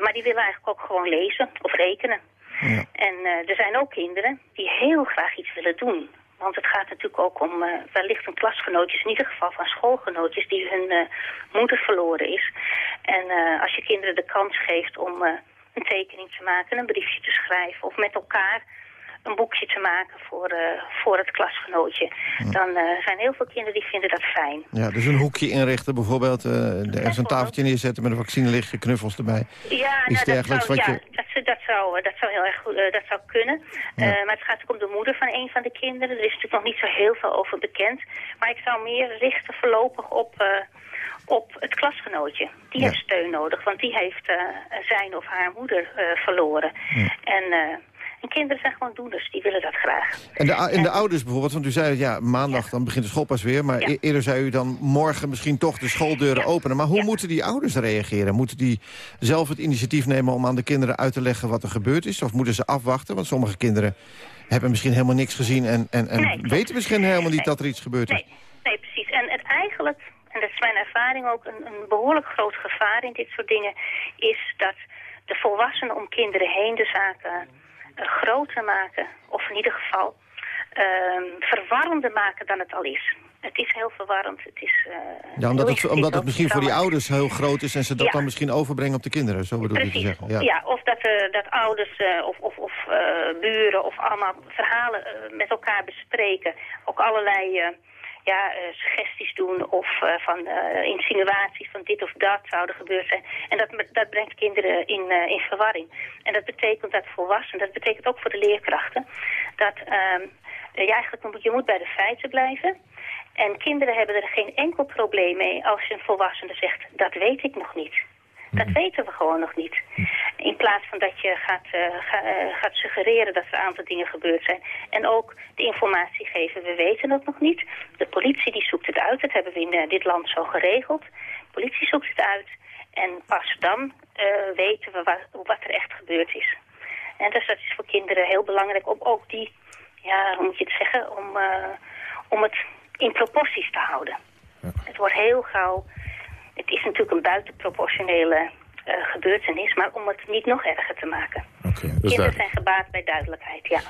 Maar die willen eigenlijk ook gewoon lezen of rekenen. Ja. En er zijn ook kinderen die heel graag iets willen doen. Want het gaat natuurlijk ook om uh, wellicht een klasgenootjes, in ieder geval van schoolgenootjes, die hun moeder verloren is. En als je kinderen de kans geeft om een tekening te maken, een briefje te schrijven of met elkaar een boekje te maken voor, eh, voor het klasgenootje. Dan eh, zijn heel veel kinderen die vinden dat fijn. Ja, dus een hoekje inrichten bijvoorbeeld. eh ergens een tafeltje neerzetten met een vaccinelichtje, knuffels erbij. Ja, Iets nou, dat, zou, ja je... dat, zou- dat, zou, dat zou heel erg goed, dat zou kunnen. Ja. Maar het gaat ook om de moeder van een van de kinderen. Er is natuurlijk nog niet zo heel veel over bekend. Maar ik zou meer richten voorlopig op, op het klasgenootje. Die heeft steun nodig, want die heeft zijn of haar moeder verloren. En, en kinderen zijn gewoon doeners, die willen dat graag. En de, en de ouders bijvoorbeeld, want u zei ja, maandag dan begint de school pas weer. Maar Ja. e- eerder zei u dan morgen misschien toch de schooldeuren openen. Maar hoe moeten die ouders reageren? Moeten die zelf het initiatief nemen om aan de kinderen uit te leggen wat er gebeurd is? Of moeten ze afwachten? Want sommige kinderen hebben misschien helemaal niks gezien... en, en, en Nee, weten misschien helemaal niet dat er iets gebeurd is. Nee, precies. En het eigenlijk, en dat is mijn ervaring ook, een, een behoorlijk groot gevaar in dit soort dingen, is dat de volwassenen om kinderen heen de zaken groter maken, of in ieder geval ehm, verwarrender maken dan het al is. Het is heel verwarrend. Het is, eh, Ja, omdat het, omdat het misschien voor die ouders heel groot is... en ze dat Ja. dan misschien overbrengen op de kinderen. Zo bedoel ik te zeggen. ja. Ja. of dat, eh, dat ouders eh, of, of, of buren of allemaal verhalen met elkaar bespreken. Ook allerlei ja, eh, suggesties doen of eh, van eh, insinuaties van dit of dat zouden gebeurd zijn. En dat, dat brengt kinderen in, in verwarring. En dat betekent dat volwassenen, dat betekent ook voor de leerkrachten, dat ehm, je eigenlijk je moet bij de feiten blijven. En kinderen hebben er geen enkel probleem mee als een volwassene zegt, dat weet ik nog niet. Dat weten we gewoon nog niet. In plaats van dat je gaat, eh, ga- eh, gaat suggereren dat er een aantal dingen gebeurd zijn. En ook de informatie geven, we weten het nog niet. De politie die zoekt het uit, dat hebben we in eh, dit land zo geregeld. De politie zoekt het uit en pas dan weten we wa- wat er echt gebeurd is. En dus dat is voor kinderen heel belangrijk om ook die, ja, hoe moet je het zeggen, om, om het in proporties te houden. Het wordt heel gauw, het is natuurlijk een buitenproportionele eh, gebeurtenis, maar om het niet nog erger te maken. dat is Kinderen duidelijk. zijn gebaat bij duidelijkheid, ja.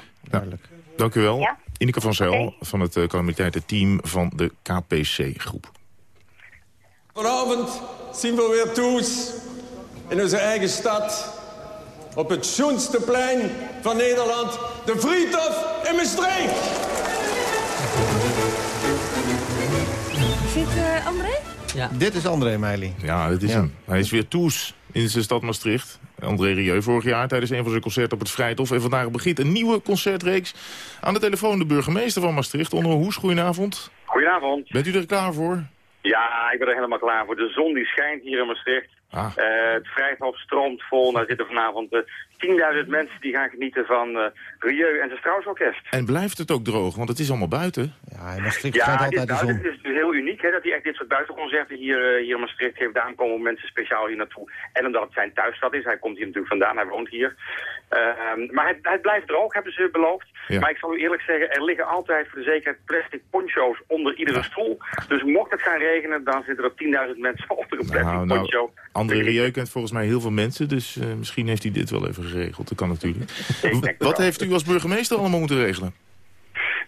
Dank u wel. Ja? Ineke van Zijl van het uh, calamiteitenteam van de KPC-groep. Vanavond zien we weer toes in onze eigen stad. Op het schoonste plein van Nederland, de Friedhof in Maastricht. Zit uh, André? Ja. Dit is André Meili. Ja, dit is Ja. hem. Hij is weer toes in zijn stad Maastricht. André Rieu vorig jaar tijdens een van zijn concerten op het Vrijthof. En vandaag begint een nieuwe concertreeks. Aan de telefoon de burgemeester van Maastricht, Onno Hoes. Goedenavond. Goedenavond. Bent u er klaar voor? Ja, ik ben er helemaal klaar voor. De zon die schijnt hier in Maastricht. Ah. Eh, het Vrijthof stroomt vol. Daar zitten vanavond eh, 10.000 mensen die gaan genieten van eh Rieu en zijn Strauss-orkest. En blijft het ook droog? Want het is allemaal buiten. Ja, in Maastricht Ja, dit, altijd de nou, dit is dus heel uniek hè, dat hij echt dit soort buitenconcerten hier, eh, hier in Maastricht heeft. Daarom komen mensen speciaal hier naartoe. En omdat het zijn thuisstad is, hij komt hier natuurlijk vandaan, hij woont hier. Ehm, maar het, het blijft droog, hebben ze beloofd. Ja. Maar ik zal u eerlijk zeggen, er liggen altijd voor de zekerheid plastic poncho's onder iedere stoel. Dus mocht het gaan regenen, dan zitten er 10.000 mensen onder een plastic Nou, nou, poncho. André Rieu kent volgens mij heel veel mensen. Dus eh, misschien heeft hij dit wel even geregeld. Dat kan natuurlijk. het Wat heeft u als burgemeester allemaal moeten regelen?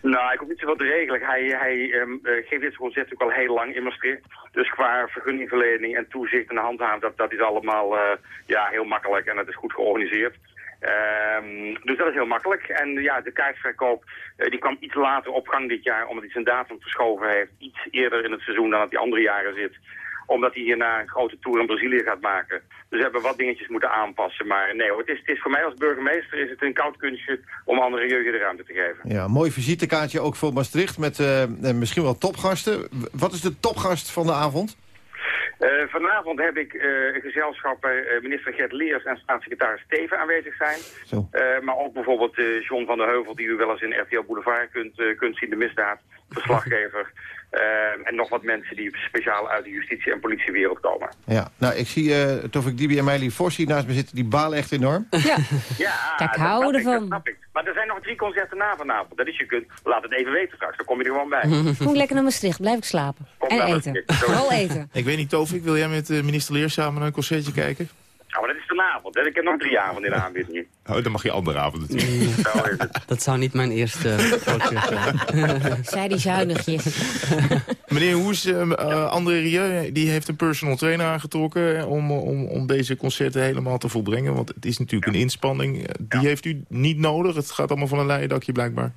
Nou, ik hoef niet zoveel te regelen. Hij, hij ehm, eh, geeft dit concert natuurlijk al heel lang in Maastricht. Dus qua vergunningverlening en toezicht en handhaven, dat, dat is allemaal eh, ja, heel makkelijk en dat is goed georganiseerd. Ehm, dus dat is heel makkelijk. En ja, de kaartverkoop eh, die kwam iets later op gang dit jaar, omdat hij zijn datum verschoven heeft. Iets eerder in het seizoen dan dat hij andere jaren zit omdat hij hierna een grote tour in Brazilië gaat maken. Dus we hebben wat dingetjes moeten aanpassen. Maar nee hoor, het is, het is voor mij als burgemeester is het een koud kunstje om andere jeugd de ruimte te geven. Ja, mooi visitekaartje ook voor Maastricht met eh, misschien wel topgasten. Wat is de topgast van de avond? Eh, vanavond heb ik eh, een gezelschap waar eh, minister Gert Leers en staatssecretaris Steven aanwezig zijn. Zo. Maar ook bijvoorbeeld John van der Heuvel, die u wel eens in RTL Boulevard kunt, kunt zien, de misdaad, verslaggever. Eh, en nog wat mensen die speciaal uit de justitie- en politiewereld komen. Ja, nou, ik zie uh, Tofik Dibi en Meili Fossi naast me zitten. Die balen echt enorm. Ja, Ja, Kijk, dat hou snap ik, ervan. dat snap ik. Maar er zijn nog drie concerten na vanavond. Dat is je kunt, laat het even weten straks, dan kom je er gewoon bij. Kom ik lekker naar Maastricht, blijf ik slapen. Kom En eten. Vooral eten. Ik weet niet, Tovik, wil jij met eh, minister Leers samen naar een concertje kijken? Nou, maar dat is een avond. Hè. Ik heb nog drie avonden in de aanbieding. Oh, dan mag je andere avond natuurlijk. Zo is het. Dat zou niet mijn eerste voorkeur zijn. Zij die zuinigjes. Meneer Hoes, eh, eh, André Rieu, die heeft een personal trainer aangetrokken... Om, om, om deze concerten helemaal te volbrengen. Want het is natuurlijk een inspanning. Die heeft u niet nodig. Het gaat allemaal van een leien dakje blijkbaar.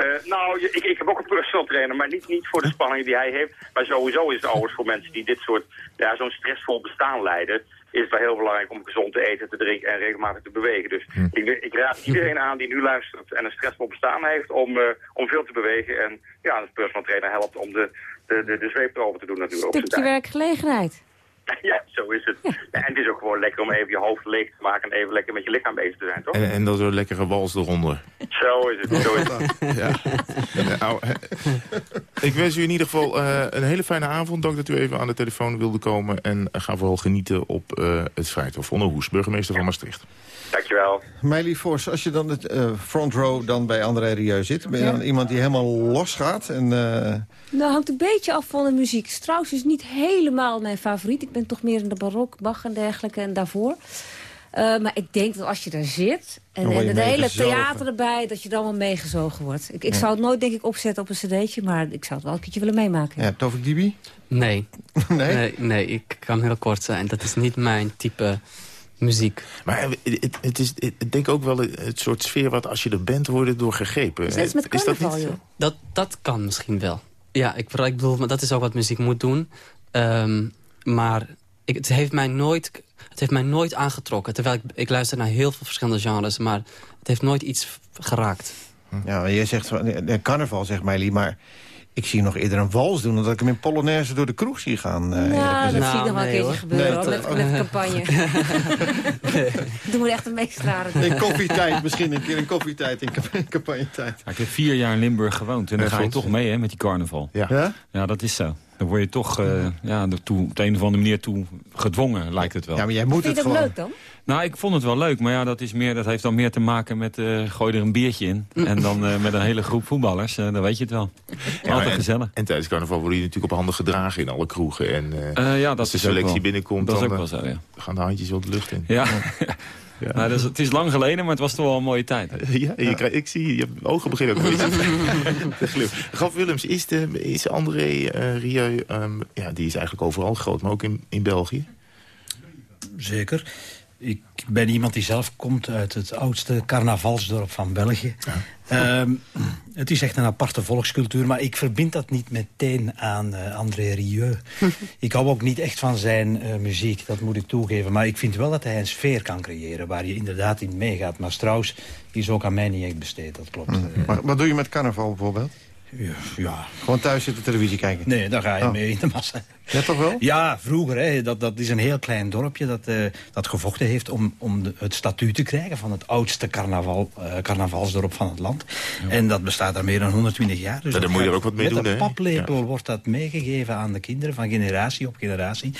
Eh, nou, ik, ik heb ook een personal trainer, maar niet, niet voor de spanning die hij heeft. Maar sowieso is het ouders voor mensen die dit soort, ja, zo'n stressvol bestaan leiden, is het wel heel belangrijk om gezond te eten, te drinken en regelmatig te bewegen. Dus ik, ik raad iedereen aan die nu luistert en een stressvol bestaan heeft om, eh, om veel te bewegen. En ja, een personal trainer helpt om de, de, de, de zweep erover te doen natuurlijk. op zijn Stukje werkgelegenheid. Ja, zo is het. Ja, en het is ook gewoon lekker om even je hoofd leeg te maken en even lekker met je lichaam bezig te zijn, toch? En, en dan zo'n lekkere wals eronder. Zo is het, zo is het. Ja. Nou, ik wens u in ieder geval eh, een hele fijne avond. Dank dat u even aan de telefoon wilde komen. En ga vooral genieten op eh, het Vrijthof. Onno Hoes, burgemeester van Maastricht. Dankjewel. Meili Fors, als je dan het eh, front row dan bij André Rieu zit... ben je Ja. dan iemand die helemaal los gaat? En, eh, Nou, hangt een beetje af van de muziek. Strauss is niet helemaal mijn favoriet. Ik ben toch meer in de barok, Bach en dergelijke en daarvoor. Eh, maar ik denk dat als je daar zit en, en het hele theater erbij... dat je dan wel meegezogen wordt. Ik, ik Ja. zou het nooit, denk ik, opzetten op een cd'tje... maar ik zou het wel een keertje willen meemaken. ja, Tovik Dibi? Nee. nee? nee? Nee, ik kan heel kort zijn. Dat is niet mijn type muziek. Maar het, het is, ik denk ook wel het soort sfeer wat als je er bent, wordt er door gegrepen. Is net met Is dat carnaval, niet. Dat, dat kan misschien wel. Ja, ik, ik bedoel, maar dat is ook wat muziek moet doen. Ehm, maar ik, het, heeft mij nooit, het heeft mij nooit aangetrokken. Terwijl ik, ik luister naar heel veel verschillende genres. Maar het heeft nooit iets geraakt. Ja, jij zegt van, eh, carnaval, zegt Meili, maar... Ik zie nog eerder een wals doen... dan dat ik hem in Polonaise door de kroeg zie gaan. eh, eerlijk Ja, dat gezegd. zie ik nog wel een keertje gebeuren hoor, met, met eh, de campagne. Doe moet echt een meestraat. In koffietijd, misschien een keer in koffietijd, in camp- campagnetijd. Ja, ik heb vier jaar in Limburg gewoond en dan Ja, ga je toch mee hè, met die carnaval. Ja. Ja? ja, dat is zo. Dan word je toch eh, ja, ertoe, op de een of andere manier toe gedwongen, lijkt het wel. Ja, maar jij moet Vind je dat leuk dan? Nou, ik vond het wel leuk, maar ja, dat, is meer, dat heeft dan meer te maken met eh gooi er een biertje in. En dan eh, met een hele groep voetballers, eh, dan weet je het wel. Ja, Altijd en, gezellig. En tijdens carnaval worden je natuurlijk op handen gedragen in alle kroegen. En eh, Eh, ja, dat als de is ook selectie wel- binnenkomt, dat is dan ook eh, wel zo, ja. gaan de handjes wel de lucht in. Ja, Nou, dat is, het is lang geleden, maar het was toch wel een mooie tijd. Ja, je ik zie je ogen beginnen ook een beetje te glimmen. Graf Willems, is, de, is André eh Rieu, ehm, ja, die is eigenlijk overal groot, maar ook in, in België? Zeker. Ik ben iemand die zelf komt uit het oudste carnavalsdorp van België. Ehm, het is echt een aparte volkscultuur, maar ik verbind dat niet meteen aan eh, André Rieu. ik hou ook niet echt van zijn eh, muziek, dat moet ik toegeven. Maar ik vind wel dat hij een sfeer kan creëren waar je inderdaad in meegaat. Maar Strauss is ook aan mij niet echt besteed, dat klopt. Eh, Maar wat doe je met carnaval bijvoorbeeld? Ja, ja. Gewoon thuis zitten televisie kijken? Nee, daar ga je Oh. mee in de massa. Ja, toch wel? Ja, vroeger. Hè, dat, dat is een heel klein dorpje dat, eh, dat gevochten heeft om, om de- het statuut te krijgen... van het oudste carnaval, eh, carnavalsdorp van het land. En dat bestaat al meer dan 120 jaar. Dus Ja, daar moet je er ook wat mee met doen, een hè? paplepel wordt dat meegegeven aan de kinderen... van generatie op generatie.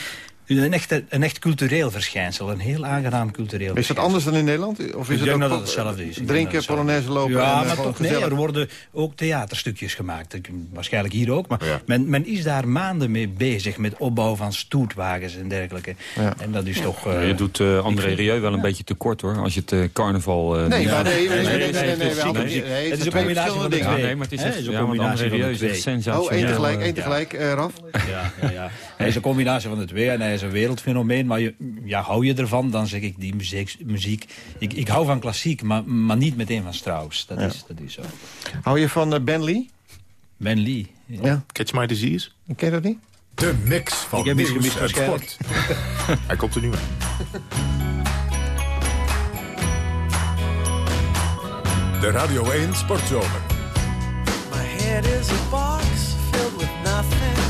Een echt, een echt cultureel verschijnsel. Een heel aangenaam cultureel Is dat anders dan in Nederland? Of is ik het denk ook dat het hetzelfde is. Drinken, polonaise lopen Ja, en, eh, maar gewoon toch nee, er worden ook theaterstukjes gemaakt. Ik- Waarschijnlijk hier ook. Maar men, men is daar maanden mee bezig met opbouw van stoetwagens en dergelijke. En dat is toch... eh, je doet eh, André Rieu wel een beetje tekort hoor, als je het eh, carnaval... eh, Nee, maar nee, nee, nee, nee, nee, nee, het is een combinatie van de twee. nee, maar het is een combinatie André van Rieu de twee. Oh, één tegelijk, eh, één tegelijk, eh, Raf? Ja, ja, ja. Hij is een combinatie van de twee en hij is een wereldfenomeen. Maar je, ja, hou je ervan, dan zeg ik die muziek... muziek ik, ik hou van klassiek, maar, maar niet meteen van Strauss. Dat, Ja. is, dat is zo. Hou je van eh, Ben Lee? Ben Lee. Ja. Catch My Disease? Ken je dat niet? De mix van Ik heb iets nieuws gemist en sport. Hij komt er nu aan. De Radio 1 Sportzomer. My head is a box filled with nothing,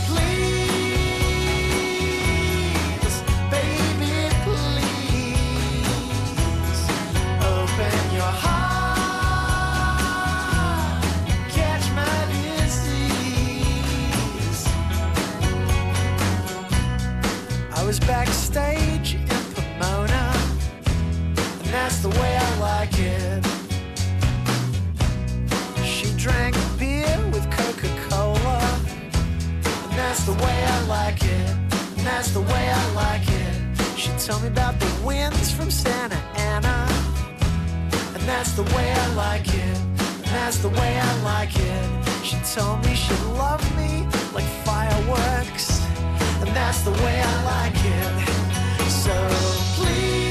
that's the way I like it. She drank beer with Coca Cola, and that's the way I like it. And that's the way I like it. She told me about the winds from Santa Ana, and that's the way I like it. And that's the way I like it. She told me she loved me like fireworks, and that's the way I like it. So please.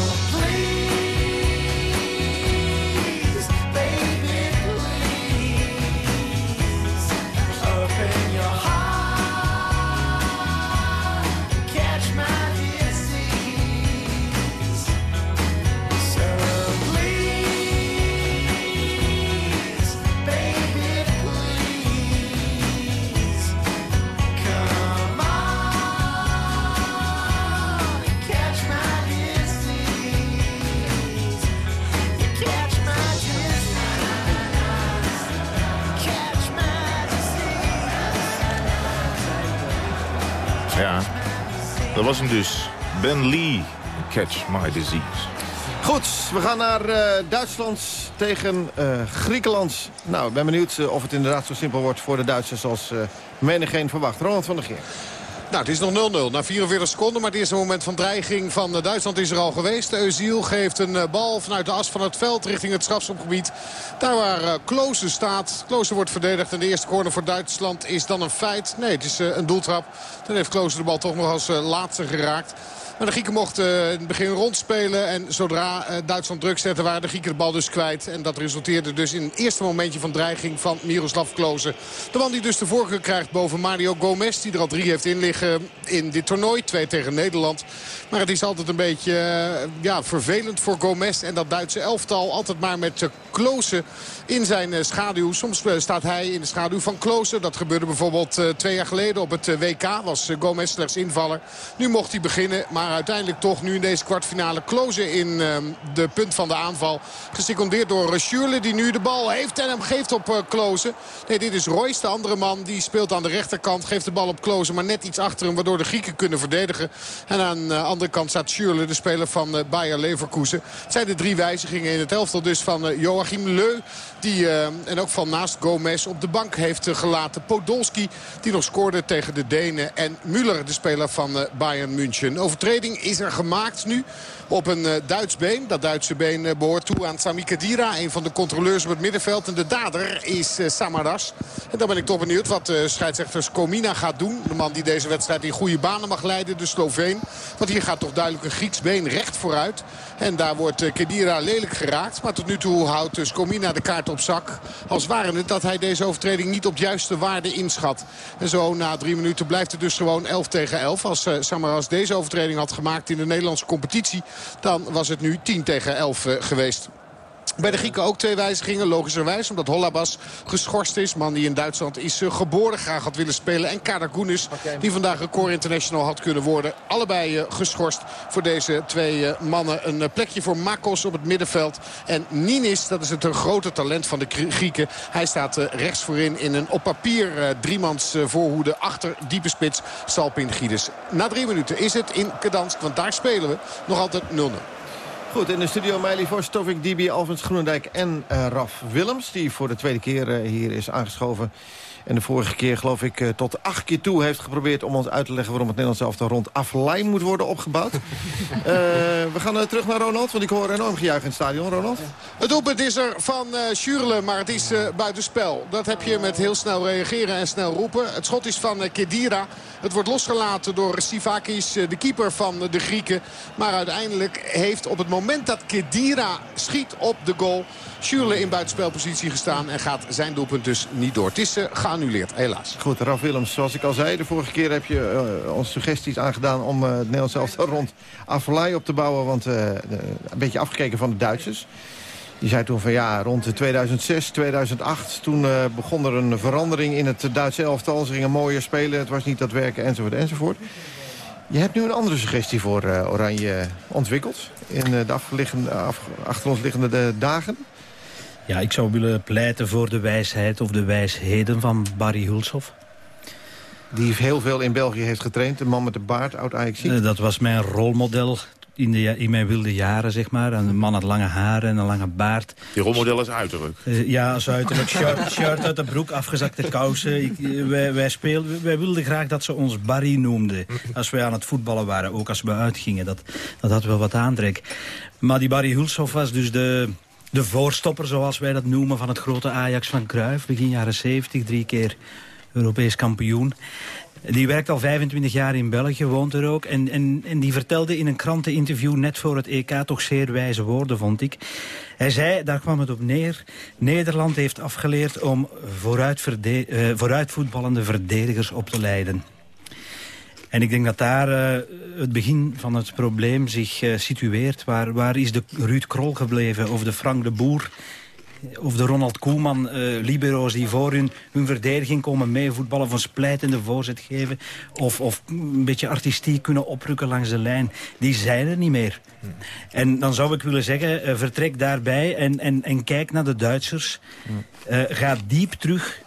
was hem dus. Ben Lee, Catch My Disease. Goed, we gaan naar eh, Duitsland tegen eh, Griekenland. Nou, ik ben benieuwd eh, of het inderdaad zo simpel wordt voor de Duitsers... als menigeen verwacht. Ronald van der Geer. Nou, het is nog 0-0 na 44 seconden. Maar het eerste moment van dreiging van eh, Duitsland is er al geweest. Eusiel geeft een eh, bal vanuit de as van het veld richting het strafschopgebied. Daar waar uh, Klose staat. Klose wordt verdedigd en de eerste corner voor Duitsland is dan een feit. Nee, het is een doeltrap. Dan heeft Klose de bal toch nog als laatste geraakt. Maar de Grieken mochten in het begin rondspelen. En zodra Duitsland druk zette waren de Grieken de bal dus kwijt. En dat resulteerde dus in een eerste momentje van dreiging van Miroslav Klose. De man die dus de voorkeur krijgt boven Mario Gomez. Die er al drie heeft in liggen in dit toernooi. Twee tegen Nederland. Maar het is altijd een beetje ja, vervelend voor Gomez. En dat Duitse elftal altijd maar met Klose in zijn schaduw. Soms staat hij in de schaduw van Klose. Dat gebeurde bijvoorbeeld twee jaar geleden op het WK. Was Gomez slechts invaller. Nu mocht hij beginnen. Maar uiteindelijk toch nu in deze kwartfinale Klose in de punt van de aanval. Gesecondeerd door Schürrle die nu de bal heeft en hem geeft op Klose. Nee, dit is Royce, de andere man. Die speelt aan de rechterkant. Geeft de bal op Klose, maar net iets achter hem. Waardoor de Grieken kunnen verdedigen. En aan de andere kant staat Schürrle, de speler van Bayer Leverkusen. Het zijn de drie wijzigingen in het elftal dus van Joachim Leu. Die, uh, en ook van naast Gomez op de bank heeft uh, gelaten. Podolski die nog scoorde tegen de Denen. En Müller, de speler van uh, Bayern München. Overtreding is er gemaakt nu op een Duits been. Dat Duitse been behoort toe aan Sami Khedira. Een van de controleurs op het middenveld. En de dader is Samaras. En dan ben ik toch benieuwd wat uh, scheidsrechter Komina gaat doen. De man die deze wedstrijd in goede banen mag leiden. De Sloveen. Want hier gaat toch duidelijk een Grieks been recht vooruit. En daar wordt uh, Khedira lelijk geraakt. Maar tot nu toe houdt dus Komina de kaart op zak. Als waren het dat hij deze overtreding niet op juiste waarde inschat. En zo na drie minuten blijft het dus gewoon 11 tegen 11. Als uh, Samaras deze overtreding had gemaakt in de Nederlandse competitie... dan was het nu 10 tegen 11 uh, geweest. Bij de Grieken ook twee wijzigingen, logischerwijs. Omdat Hollabas geschorst is. Man die in Duitsland is uh, geboren, graag had willen spelen. En Karagunis, okay. die vandaag record international had kunnen worden. Allebei uh, geschorst voor deze twee uh, mannen. Een plekje voor Makos op het middenveld. En Ninis, dat is het grote talent van de Grieken. Hij staat rechts voorin in een op papier driemans voorhoede. Achter diepe spits Salpin Gides. Na drie minuten is het in Gdansk, want daar spelen we nog altijd 0-0. Goed, in de studio Meili Vos, Tovik Dibi, Alvins Groenendijk en uh, Raf Willems... die voor de tweede keer uh, hier is aangeschoven. En de vorige keer, geloof ik, uh, tot acht keer toe heeft geprobeerd... om ons uit te leggen waarom het Nederlands elftal rond aflijn moet worden opgebouwd. we gaan terug naar Ronald, want ik hoor enorm gejuich in het stadion. Ronald? Het doelpunt is er van uh, Schurle, maar het is uh, buitenspel. Dat heb je met heel snel reageren en snel roepen. Het schot is van uh, Kedira. Het wordt losgelaten door Sivakis, de keeper van de Grieken. Maar uiteindelijk heeft op het moment dat Kedira schiet op de goal... Schurle in buitenspelpositie gestaan en gaat zijn doelpunt dus niet door. Het is geannuleerd, helaas. Goed, Raf Willems, zoals ik al zei, de vorige keer heb je ons suggesties aangedaan... om het Nederlands elftal rond Afelay op te bouwen, want een beetje afgekeken van de Duitsers. Die zei toen van ja, rond 2006, 2008... toen begon er een verandering in het Duitse elftal. Ze gingen mooier spelen, het was niet dat werken, enzovoort, enzovoort. Je hebt nu een andere suggestie voor Oranje ontwikkeld... in de achter ons liggende dagen. Ja, ik zou willen pleiten voor de wijsheid of de wijsheden van Barry Hulshoff. Die heel veel in België heeft getraind. De man met de baard, oud ajax Dat was mijn rolmodel in, de, in mijn wilde jaren, zeg maar. Een man had lange haren en een lange baard. Die rolmodel is uiterlijk. Uh, ja, is uiterlijk. Shirt, shirt, uit de broek, afgezakte kousen. Ik, wij, wij, speelden, wij wilden graag dat ze ons Barry noemden. Als wij aan het voetballen waren, ook als we uitgingen. Dat, dat had wel wat aantrek. Maar die Barry Hulshoff was dus de, de voorstopper, zoals wij dat noemen... van het grote Ajax van Cruijff. Begin jaren 70, drie keer Europees kampioen. Die werkt al 25 jaar in België, woont er ook. En, en, en die vertelde in een kranteninterview net voor het EK toch zeer wijze woorden, vond ik. Hij zei, daar kwam het op neer... Nederland heeft afgeleerd om vooruit, uh, vooruitvoetballende verdedigers op te leiden. En ik denk dat daar uh, het begin van het probleem zich uh, situeert. Waar, waar is de Ruud Krol gebleven of de Frank de Boer of de Ronald Koeman, uh, libero's die voor hun, hun verdediging komen meevoetballen... of een splijtende voorzet geven... Of, of een beetje artistiek kunnen oprukken langs de lijn. Die zijn er niet meer. En dan zou ik willen zeggen, uh, vertrek daarbij en, en, en kijk naar de Duitsers. Uh, ga diep terug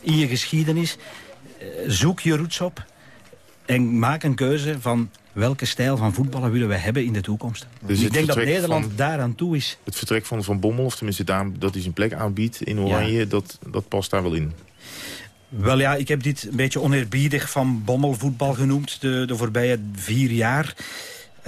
in je geschiedenis. zoek je roots op. En maak een keuze van welke stijl van voetballen willen wij hebben in de toekomst. Dus ik denk dat Nederland van, daaraan toe is. Het vertrek van Van Bommel, of tenminste daar, dat hij zijn plek aanbiedt in Oranje... Ja. Dat, dat past daar wel in. Wel ja, ik heb dit een beetje oneerbiedig van bommelvoetbal genoemd de, de voorbije vier jaar.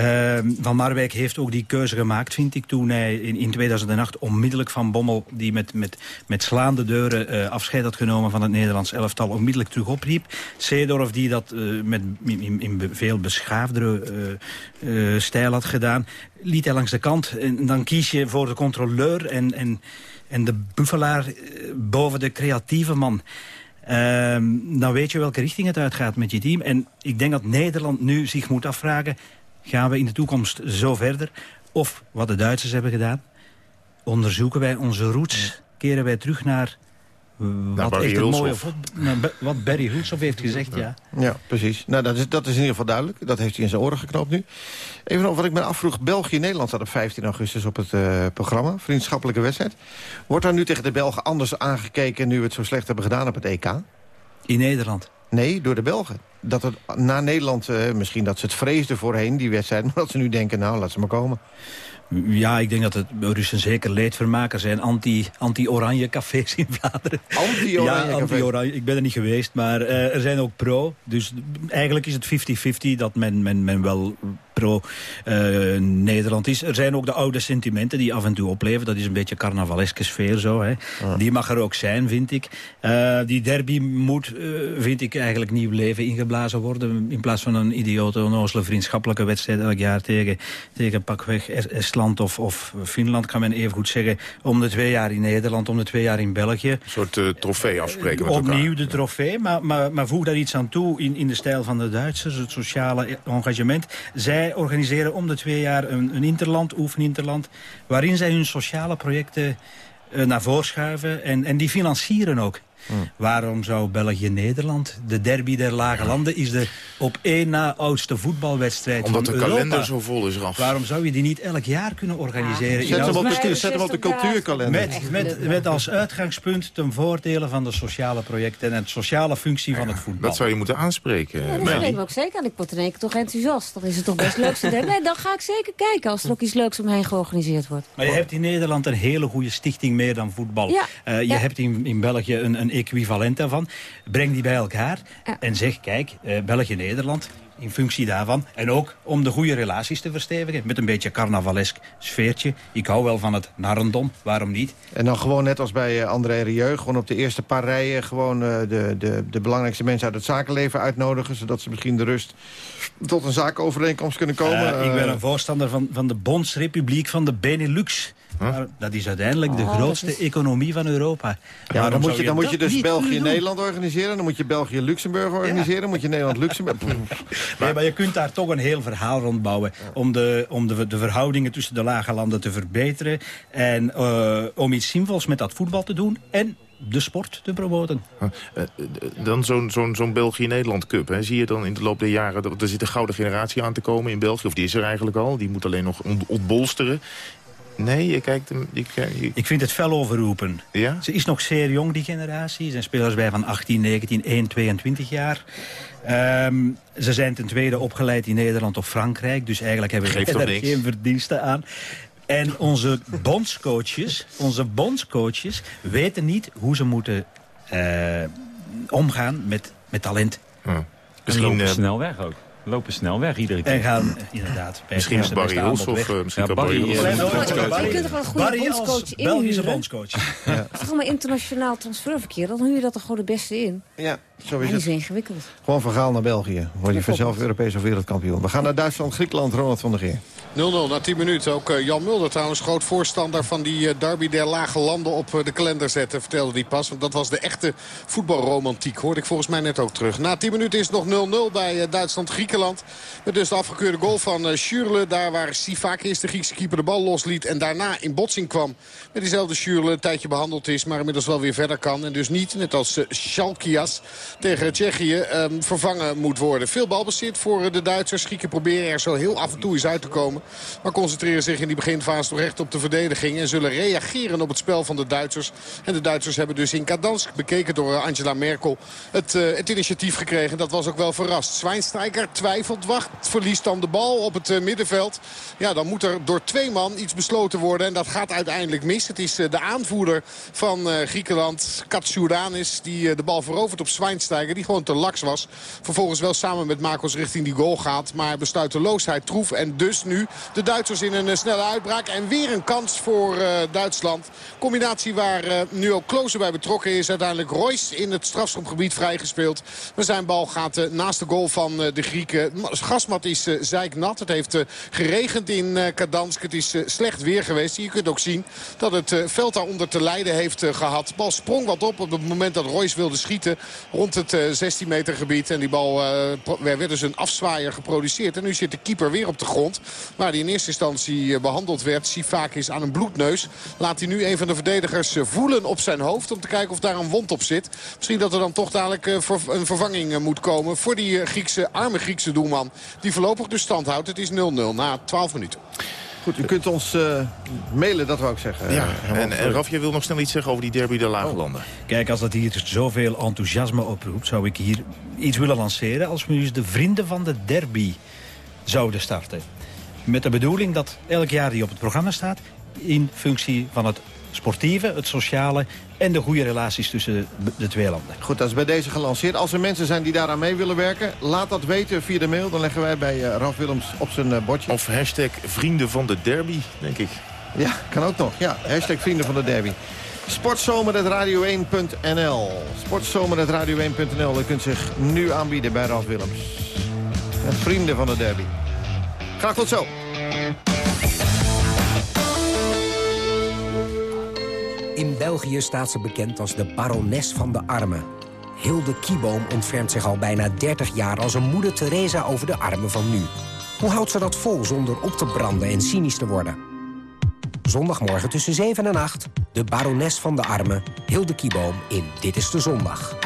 Uh, van Marwijk heeft ook die keuze gemaakt, vind ik, toen hij in, in 2008 onmiddellijk van Bommel... die met, met, met slaande deuren uh, afscheid had genomen van het Nederlands elftal... onmiddellijk terug opriep. Seedorf, die dat uh, met, in, in, veel beschaafdere uh, stijl had gedaan... liet hij langs de kant. En dan kies je voor de controleur en, en, en de buffelaar boven de creatieve man... Dan weet je welke richting het uitgaat met je team. En ik denk dat Nederland nu zich moet afvragen... Gaan we in de toekomst zo verder? Of wat de Duitsers hebben gedaan? Onderzoeken wij onze roots? Keren wij terug naar wat echt een mooie wat Barry Hulshoff heeft gezegd, ja. Ja, precies. Nou, dat is, dat is in ieder geval duidelijk. Dat heeft hij in zijn oren geknoopt nu. Even nog wat ik me afvroeg. België-Nederland staat op 15 augustus op het uh, programma. Vriendschappelijke wedstrijd. Wordt daar nu tegen de Belgen anders aangekeken... nu we het zo slecht hebben gedaan op het EK? In Nederland? Nee, door de Belgen. Dat het na Nederland, uh, misschien dat ze het vreesden voorheen, die wedstrijd... maar dat ze nu denken, nou, laat ze maar komen. Ja, ik denk dat het Russen zeker leedvermaken zijn. Anti-oranje anti cafés in Vlaanderen. Anti-oranje ja, anti-oranje. Ik ben er niet geweest, maar uh, er zijn ook pro. Dus eigenlijk is het 50-50 dat men, men, men wel pro-Nederland uh, is. Er zijn ook de oude sentimenten die af en toe opleven. Dat is een beetje carnavaleske sfeer zo. Hè. Ah. Die mag er ook zijn, vind ik. Uh, die derby moet, uh, vind ik, eigenlijk nieuw leven ingeblazen worden. In plaats van een idiote, onnozele vriendschappelijke wedstrijd elk jaar tegen, tegen pakweg Estland of, of Finland, kan men even goed zeggen. Om de twee jaar in Nederland, om de twee jaar in België. Een soort trofee afspreken met Opnieuw elkaar. de trofee, maar, maar, maar voeg daar iets aan toe in, in de stijl van de Duitsers. Het sociale engagement. Zij organiseren om de twee jaar een, een interland, oefeninterland... waarin zij hun sociale projecten uh, naar voren schuiven. En, en die financieren ook. Waarom zou België-Nederland, de derby der lage landen... is de op één na oudste voetbalwedstrijd Omdat van de Europa. kalender zo vol is, Raf. Waarom zou je die niet elk jaar kunnen organiseren? Zet In hem op de, zet hem op de cultuurkalender. met, met, met als uitgangspunt ten voordele van de sociale projecten... en de sociale functie van het voetbal. Dat zou je moeten aanspreken. Ja, dat weet ik ook zeker. En ik word in één keer toch enthousiast. Dan is het toch best leuk. te doen. Nee, dan ga ik zeker kijken als er ook iets leuks omheen georganiseerd wordt. Maar je hebt in Nederland een hele goede stichting meer dan voetbal. Ja, Eh, je ja. hebt in, in België een, een equivalent daarvan. Breng die bij elkaar en zeg, kijk, eh, België-Nederland... in functie daarvan. En ook om de goede relaties te verstevigen. Met een beetje carnavalesk sfeertje. Ik hou wel van het narrendom, waarom niet? En dan gewoon net als bij eh, André Rieu... gewoon op de eerste paar rijen... gewoon eh, de, de, de belangrijkste mensen uit het zakenleven uitnodigen... zodat ze misschien de rust tot een zakenovereenkomst kunnen komen. Ik ben Eh, een voorstander van, van de Bondsrepubliek van de Benelux. Dat is uiteindelijk de Oh, grootste is- economie van Europa. Ja, dan moet je, dan moet je dus? België-Nederland organiseren. Dan moet je België-Luxemburg organiseren. Dan moet je Nederland-Luxemburg... Nee, maar je kunt daar toch een heel verhaal rondbouwen. Om, de, om de, de verhoudingen tussen de lage landen te verbeteren. En eh, om iets zinvols met dat voetbal te doen. En de sport te promoten. Eh, eh, Dan zo'n zo'n zo'n België-Nederland Cup. Hè. Zie je dan in de loop der jaren... dat er zit een gouden generatie aan te komen in België. Of die is er eigenlijk al. Die moet alleen nog ont- ontbolsteren. Nee, je kijkt hem... Je, kijkt- je- Ik vind het fel overroepen. Ja? Ze is nog zeer jong, die generatie. Er zijn spelers bij van 18, 19, 1, 22 jaar. Ehm, ze zijn ten tweede opgeleid in Nederland of Frankrijk. Dus eigenlijk hebben we er niks? geen verdiensten aan. En onze bondscoaches, onze bondscoaches weten niet hoe ze moeten eh, omgaan met, met talent. En Misschien, lopen eh, snel weg ook. Lopen snel weg iedere keer. En gaan, inderdaad, bij Misschien is Barry of weg. eh, misschien Ja, kan Barry. Je kunt toch wel een goede Barry bondscoach als Belgische inhuren? bondscoach. Ja. Het is toch maar internationaal transferverkeer. Dan huur je dat er gewoon de beste in. Ja, zo Maar is zo ingewikkeld. Gewoon van Gaal naar België. Word je vanzelf Europees of wereldkampioen. We gaan naar Duitsland, Griekenland, Ronald van der Geer. 0-0 na 10 minuten. Ook eh, Jan Mulder trouwens groot voorstander van die eh, derby der lage landen op eh, de kalender zetten. Vertelde hij pas. Want dat was de echte voetbalromantiek. Hoorde ik volgens mij net ook terug. Na 10 minuten is het nog 0-0 bij Duitsland-Griekenland. Met dus de afgekeurde goal van Schürrle. Daar waar Sivakis, de Griekse keeper, de bal losliet. En daarna in botsing kwam met diezelfde Schürrle. Een tijdje behandeld is, maar inmiddels wel weer verder kan. En dus niet, net als Schalkias tegen Tsjechië, ehm, vervangen moet worden. Veel balbezit voor de Duitsers. Grieken proberen er zo heel af en toe eens uit te komen. Maar concentreren zich in die beginfase toch echt op de verdediging. En zullen reageren op het spel van de Duitsers. En de Duitsers hebben dus in Kadansk, bekeken door eh, Angela Merkel, het, eh, het initiatief gekregen. Dat was ook wel verrast. Zwijnstrijker twijfelt, wacht, verliest dan de bal op het eh, middenveld. Ja, dan moet er door twee man iets besloten worden. En dat gaat uiteindelijk mis. Het is de aanvoerder van Griekenland, Katsoudanis, die de bal verovert op Zwijnstrijker. Die gewoon te laks was. Vervolgens wel samen met Marcos richting die goal gaat. Maar besluiteloosheid troef. En dus nu de Duitsers in een eh, snelle uitbraak. En weer een kans voor eh, Duitsland. Combinatie waar eh, nu ook Klose bij betrokken is. Uiteindelijk Royce in het strafschopgebied vrijgespeeld. Maar zijn bal gaat naast de goal van de Grieken. Ma- Gasmat is zeiknat. Het heeft geregend in Kadansk. Het is slecht weer geweest. Je kunt ook zien dat het veld daaronder te lijden heeft eh, gehad. De bal sprong wat op op het moment dat Royce wilde schieten. Rond het eh, 16 meter gebied. En die bal werd dus een afzwaaier geproduceerd. En nu zit de keeper weer op de grond. Waar die in eerste instantie eh, behandeld werd. Sivakis aan een bloedneus. Laat hij nu een van de verdedigers eh, voelen op zijn hoofd. Om te kijken of daar een wond op zit. Misschien dat er dan toch dadelijk eh, een vervanging moet komen. Voor die Griekse, arme Griekse doelman. Die voorlopig de stand houdt. Het is 0-0 na 12 minuten. Goed, u kunt ons mailen, dat wou ik zeggen. Ja, en, en Raf, jij wil nog snel iets zeggen over die derby der lage landen. Kijk, als dat hier zoveel enthousiasme oproept... zou ik hier iets willen lanceren... als we dus de Vrienden van de Derby zouden starten. Met de bedoeling dat elk jaar die op het programma staat... in functie van het sportieve, het sociale... en de goede relaties tussen de, twee landen. Goed, dat is bij deze gelanceerd. Als er mensen zijn die daaraan mee willen werken... laat dat weten via de mail. Dan leggen wij bij eh, Ralf Willems op zijn eh, bordje. Of hashtag vrienden van de derby, denk ik. Ja, kan ook nog. Ja, hashtag vrienden van de derby. Sportzomer.radio1.nl Sportzomer.radio1.nl U kunt zich nu aanbieden bij Ralf Willems. En vrienden van de derby. Graag tot zo. In België staat ze bekend als de barones van de armen. Hilde Kieboom ontfermt zich al bijna 30 jaar als een moeder Teresa over de armen van nu. Hoe houdt ze dat vol zonder op te branden en cynisch te worden? Zondagmorgen tussen 7 en 8, de barones van de armen, Hilde Kieboom in Dit is de Zondag.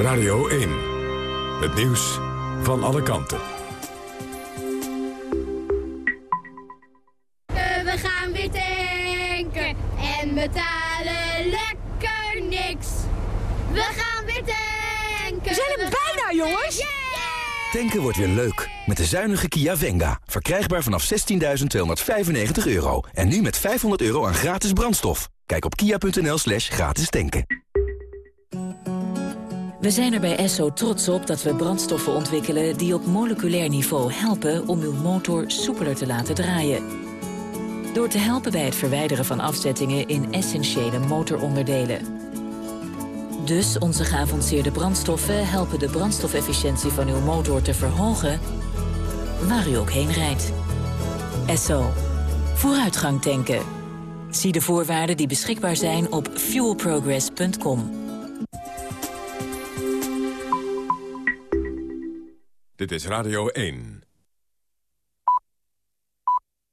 Radio 1. Het nieuws van alle kanten. Betalen lekker niks. We gaan weer tanken. We zijn er bijna, jongens. Tanken wordt weer leuk. Met de zuinige Kia Venga. Verkrijgbaar vanaf 16.295 euro. En nu met 500 euro aan gratis brandstof. Kijk op kia.nl slash gratis tanken. We zijn er bij Esso trots op dat we brandstoffen ontwikkelen... die op moleculair niveau helpen om uw motor soepeler te laten draaien. Door te helpen bij het verwijderen van afzettingen in essentiële motoronderdelen. Dus onze geavanceerde brandstoffen helpen de brandstofefficiëntie van uw motor te verhogen... waar u ook heen rijdt. Esso. Vooruitgang tanken. Zie de voorwaarden die beschikbaar zijn op fuelprogress.com. Dit is Radio 1.